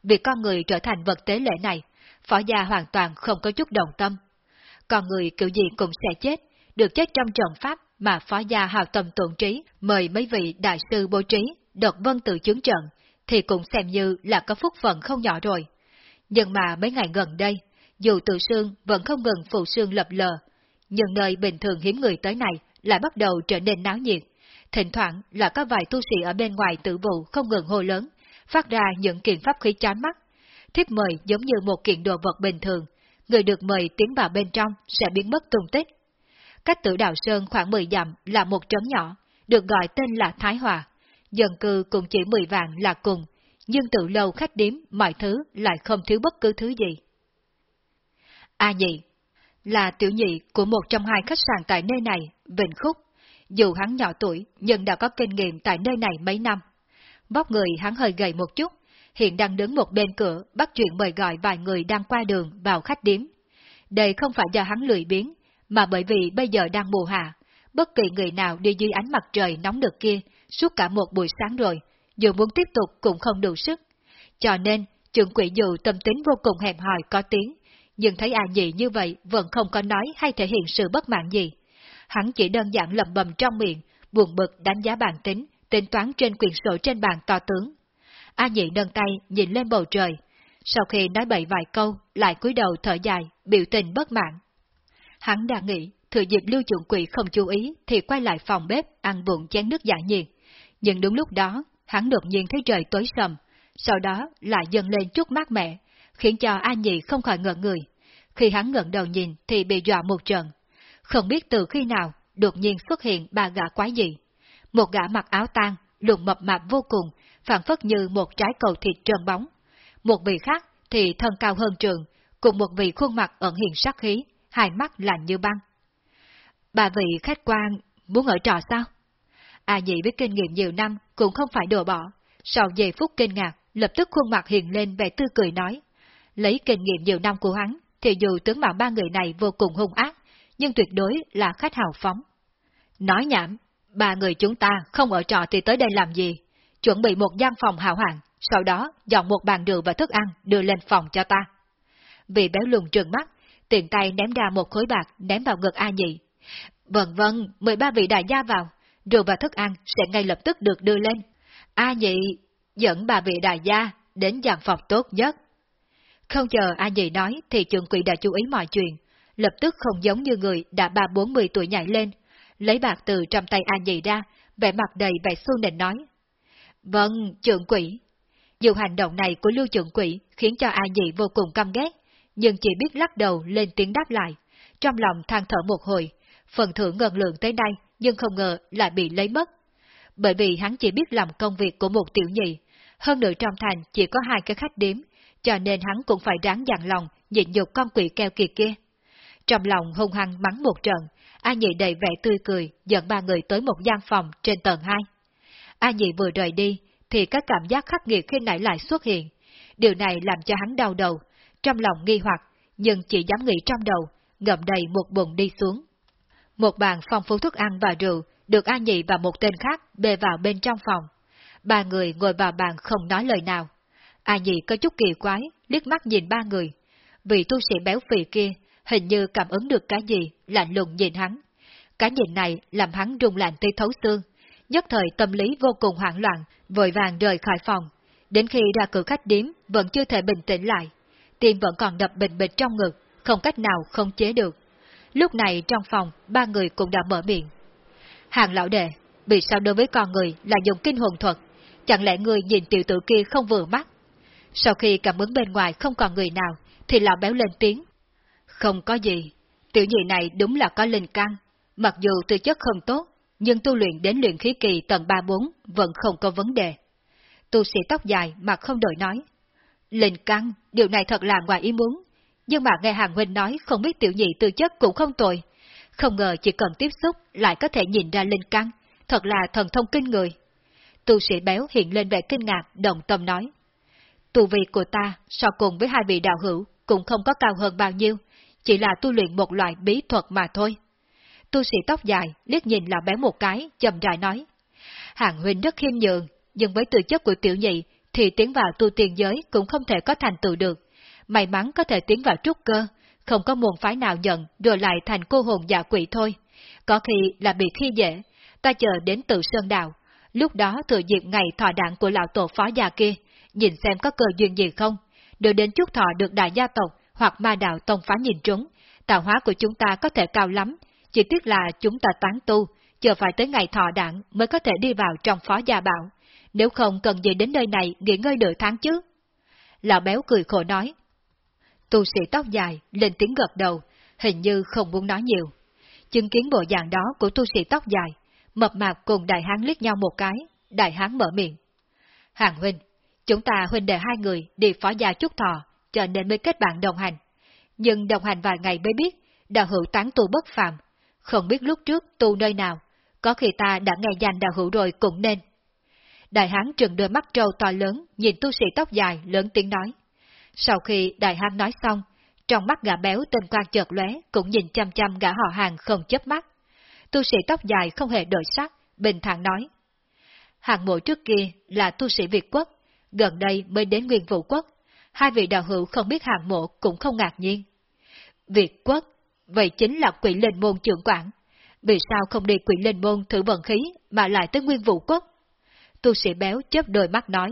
Việc con người trở thành vật tế lễ này, phó gia hoàn toàn không có chút đồng tâm. Con người kiểu gì cũng sẽ chết, được chết trong trận pháp mà phó gia hào tâm tuần trí mời mấy vị đại sư bố trí, đột vân tự chứng trận, thì cũng xem như là có phúc phận không nhỏ rồi. Nhưng mà mấy ngày gần đây, dù tự sương vẫn không ngừng phụ sương lập lờ, nhưng nơi bình thường hiếm người tới này lại bắt đầu trở nên náo nhiệt. Thỉnh thoảng là có vài tu sĩ ở bên ngoài tử vụ không ngừng hô lớn, phát ra những kiện pháp khí chán mắt. Thiếp mời giống như một kiện đồ vật bình thường, người được mời tiến vào bên trong sẽ biến mất tung tích. Cách tử đạo Sơn khoảng 10 dặm là một trấn nhỏ, được gọi tên là Thái Hòa. Dân cư cũng chỉ 10 vạn là cùng, nhưng tự lâu khách điếm mọi thứ lại không thiếu bất cứ thứ gì. A nhị là tiểu nhị của một trong hai khách sạn tại nơi này, Vịnh Khúc. Dù hắn nhỏ tuổi, nhưng đã có kinh nghiệm tại nơi này mấy năm. bóc người hắn hơi gầy một chút, hiện đang đứng một bên cửa bắt chuyện mời gọi vài người đang qua đường vào khách điếm. Đây không phải do hắn lười biếng, mà bởi vì bây giờ đang mùa hạ, bất kỳ người nào đi dưới ánh mặt trời nóng được kia suốt cả một buổi sáng rồi, dù muốn tiếp tục cũng không đủ sức. Cho nên, trưởng quỷ dù tâm tính vô cùng hẹp hòi có tiếng, nhưng thấy A Nhị như vậy vẫn không có nói hay thể hiện sự bất mãn gì. Hắn chỉ đơn giản lầm bầm trong miệng, buồn bực đánh giá bản tính, tính toán trên quyển sổ trên bàn to tướng. A Nhị nâng tay nhìn lên bầu trời, sau khi nói bậy vài câu, lại cúi đầu thở dài, biểu tình bất mãn. Hắn đang nghĩ, thừa dịp lưu trưởng quỷ không chú ý thì quay lại phòng bếp ăn vụn chén nước giả nhiệt. Nhưng đúng lúc đó, hắn đột nhiên thấy trời tối sầm, sau đó lại dần lên chút mát mẻ, khiến cho A Nhị không khỏi ngợn người. Khi hắn ngẩng đầu nhìn thì bị dọa một trận. Không biết từ khi nào đột nhiên xuất hiện ba gã quái gì. Một gã mặc áo tang, lùn mập mạp vô cùng, phản phất như một trái cầu thịt trơn bóng. Một vị khác thì thân cao hơn trường, cùng một vị khuôn mặt ẩn hiện sắc khí, hai mắt lạnh như băng. Bà vị khách quan muốn ở trò sao? A nhị với kinh nghiệm nhiều năm cũng không phải đồ bỏ. Sau giây phút kinh ngạc, lập tức khuôn mặt hiện lên vẻ tươi cười nói. Lấy kinh nghiệm nhiều năm của hắn, thì dù tướng mạo ba người này vô cùng hung ác, nhưng tuyệt đối là khách hào phóng. Nói nhảm, ba người chúng ta không ở trọ thì tới đây làm gì? Chuẩn bị một gian phòng hào hạng, sau đó dọn một bàn rượu và thức ăn đưa lên phòng cho ta. Vì béo lùn trừng mắt, tiện tay ném ra một khối bạc ném vào ngực A nhị. Vâng vâng, 13 vị đại gia vào, rượu và thức ăn sẽ ngay lập tức được đưa lên. A nhị dẫn bà vị đại gia đến dàn phòng tốt nhất. Không chờ A nhị nói thì trường quỷ đã chú ý mọi chuyện, lập tức không giống như người đã ba bốn mươi tuổi nhảy lên, lấy bạc từ trong tay A nhị ra, vẻ mặt đầy vẻ xu nịnh nói. Vâng, trưởng quỷ. Dù hành động này của lưu trưởng quỷ khiến cho A nhị vô cùng căm ghét, nhưng chỉ biết lắc đầu lên tiếng đáp lại, trong lòng than thở một hồi, phần thưởng ngân lượng tới đây nhưng không ngờ lại bị lấy mất. Bởi vì hắn chỉ biết làm công việc của một tiểu nhị, hơn nữa trong thành chỉ có hai cái khách điếm, cho nên hắn cũng phải ráng dặn lòng nhịn nhục con quỷ keo kiệt kia. Trong lòng hung hăng mắng một trận, A Nhị đầy vẻ tươi cười dẫn ba người tới một gian phòng trên tầng 2. A Nhị vừa rời đi, thì các cảm giác khắc nghiệt khi nãy lại xuất hiện. Điều này làm cho hắn đau đầu, trong lòng nghi hoặc, nhưng chỉ dám nghĩ trong đầu, ngậm đầy một bụng đi xuống. Một bàn phong phú thức ăn và rượu được A Nhị và một tên khác bê vào bên trong phòng. Ba người ngồi vào bàn không nói lời nào. A Nhị có chút kỳ quái, liếc mắt nhìn ba người. Vị tu sĩ béo phì kia hình như cảm ứng được cái gì, lạnh lùng nhìn hắn. Cái nhìn này làm hắn rung lạnh tới thấu xương. Nhất thời tâm lý vô cùng hoảng loạn, vội vàng rời khỏi phòng. Đến khi ra cửa khách điếm, vẫn chưa thể bình tĩnh lại. Tim vẫn còn đập bình bịch trong ngực, không cách nào không chế được. Lúc này trong phòng, ba người cũng đã mở miệng. Hàng lão đệ, vì sao đối với con người là dùng kinh hồn thuật? Chẳng lẽ người nhìn tiểu tử kia không vừa mắt? Sau khi cảm ứng bên ngoài không còn người nào, thì lão béo lên tiếng. Không có gì, tiểu nhị này đúng là có linh căn. Mặc dù tư chất không tốt, nhưng tu luyện đến luyện khí kỳ tầng 3-4 vẫn không có vấn đề. Tu sĩ tóc dài mà không đổi nói. Linh căn, điều này thật là ngoài ý muốn, nhưng mà nghe Hàng Huynh nói không biết tiểu nhị tư chất cũng không tồi. Không ngờ chỉ cần tiếp xúc lại có thể nhìn ra linh căn, thật là thần thông kinh người. Tu sĩ béo hiện lên vẻ kinh ngạc, đồng tâm nói. Tu vị của ta so cùng với hai vị đạo hữu cũng không có cao hơn bao nhiêu, chỉ là tu luyện một loại bí thuật mà thôi. Tu sĩ tóc dài liếc nhìn là béo một cái, chậm rãi nói. Hàng huynh rất khiêm nhường, nhưng với tư chất của tiểu nhị thì tiến vào tu tiên giới cũng không thể có thành tựu được, may mắn có thể tiến vào trúc cơ, không có môn phái nào nhận rồi lại thành cô hồn giả quỷ thôi. Có khi là bị khi dễ, ta chờ đến tự sơn đạo, lúc đó thừa dịp ngày thọ đạn của lão tổ phó già kia, nhìn xem có cơ duyên gì không, đưa đến chút thọ được đại gia tộc hoặc ma đạo tông phá nhìn trúng, tạo hóa của chúng ta có thể cao lắm, chỉ tiếc là chúng ta tán tu, chờ phải tới ngày thọ đạn mới có thể đi vào trong phó gia bảo, nếu không cần gì đến nơi này nghỉ ngơi nửa tháng chứ. Lão béo cười khổ nói, Tu sĩ tóc dài lên tiếng gật đầu, hình như không muốn nói nhiều. Chứng kiến bộ dạng đó của tu sĩ tóc dài, mập mạp cùng đại hán liếc nhau một cái, đại hán mở miệng. Hàng huynh, chúng ta huynh đệ hai người đi phó gia chút thọ, cho nên mới kết bạn đồng hành. Nhưng đồng hành vài ngày mới biết, đạo hữu tán tu bất phạm, không biết lúc trước tu nơi nào, có khi ta đã nghe danh đạo hữu rồi cũng nên. Đại hán trừng đôi mắt trâu to lớn, nhìn tu sĩ tóc dài, lớn tiếng nói. Sau khi đại hán nói xong, trong mắt gã béo tên quan chợt lóe cũng nhìn chăm chăm gã họ hàng không chớp mắt. Tu sĩ tóc dài không hề đổi sắc, bình thản nói. Hàng mộ trước kia là tu sĩ Việt quốc, gần đây mới đến nguyên vũ quốc. Hai vị đạo hữu không biết hàng mộ cũng không ngạc nhiên. Việt quốc, vậy chính là quỷ lên môn trưởng quản. Vì sao không đi quỷ lên môn thử vận khí mà lại tới nguyên vũ quốc? Tu sĩ béo chớp đôi mắt nói.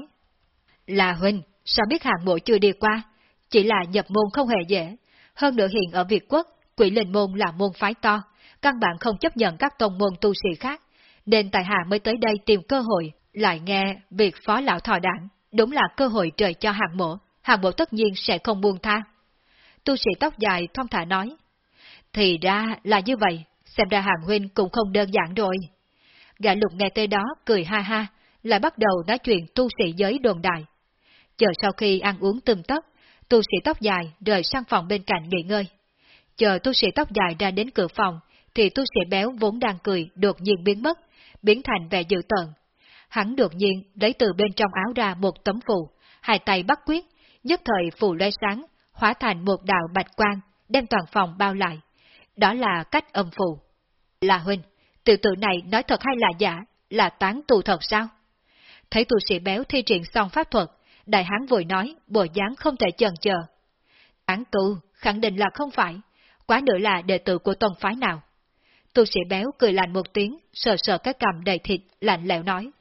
Là huynh, sao biết hàng mộ chưa đi qua? Chỉ là nhập môn không hề dễ. Hơn nữa hiện ở Việt Quốc, quỷ linh môn là môn phái to, căn bản không chấp nhận các tông môn tu sĩ khác, nên tại hạ mới tới đây tìm cơ hội, lại nghe việc phó lão thọ đảng, đúng là cơ hội trời cho hàng mộ, hàng mộ tất nhiên sẽ không buông tha. tu sĩ tóc dài thong thả nói. Thì ra là như vậy, xem ra hàng huynh cũng không đơn giản rồi. Gã lục nghe tới đó cười ha ha, lại bắt đầu nói chuyện tu sĩ giới đồn đại. Chờ sau khi ăn uống tươm tất, tu sĩ tóc dài rời sang phòng bên cạnh nghỉ ngơi. Chờ tu sĩ tóc dài ra đến cửa phòng, thì tu sĩ béo vốn đang cười đột nhiên biến mất, biến thành vẻ dữ tợn. Hắn đột nhiên lấy từ bên trong áo ra một tấm phù, hai tay bắt quyết, nhất thời phù lóe sáng, hóa thành một đạo bạch quang, đem toàn phòng bao lại. Đó là cách âm phù. Là huynh, tiểu tử này nói thật hay là giả, là tán tu thật sao? Thấy tu sĩ béo thi triển xong pháp thuật, đại hán vội nói, bộ dáng không thể chần chờ. Án tu, khẳng định là không phải, quá nữa là đệ tử của tông phái nào. Tu sĩ béo cười lạnh một tiếng, sờ sờ cái cầm đầy thịt, lạnh lẽo nói.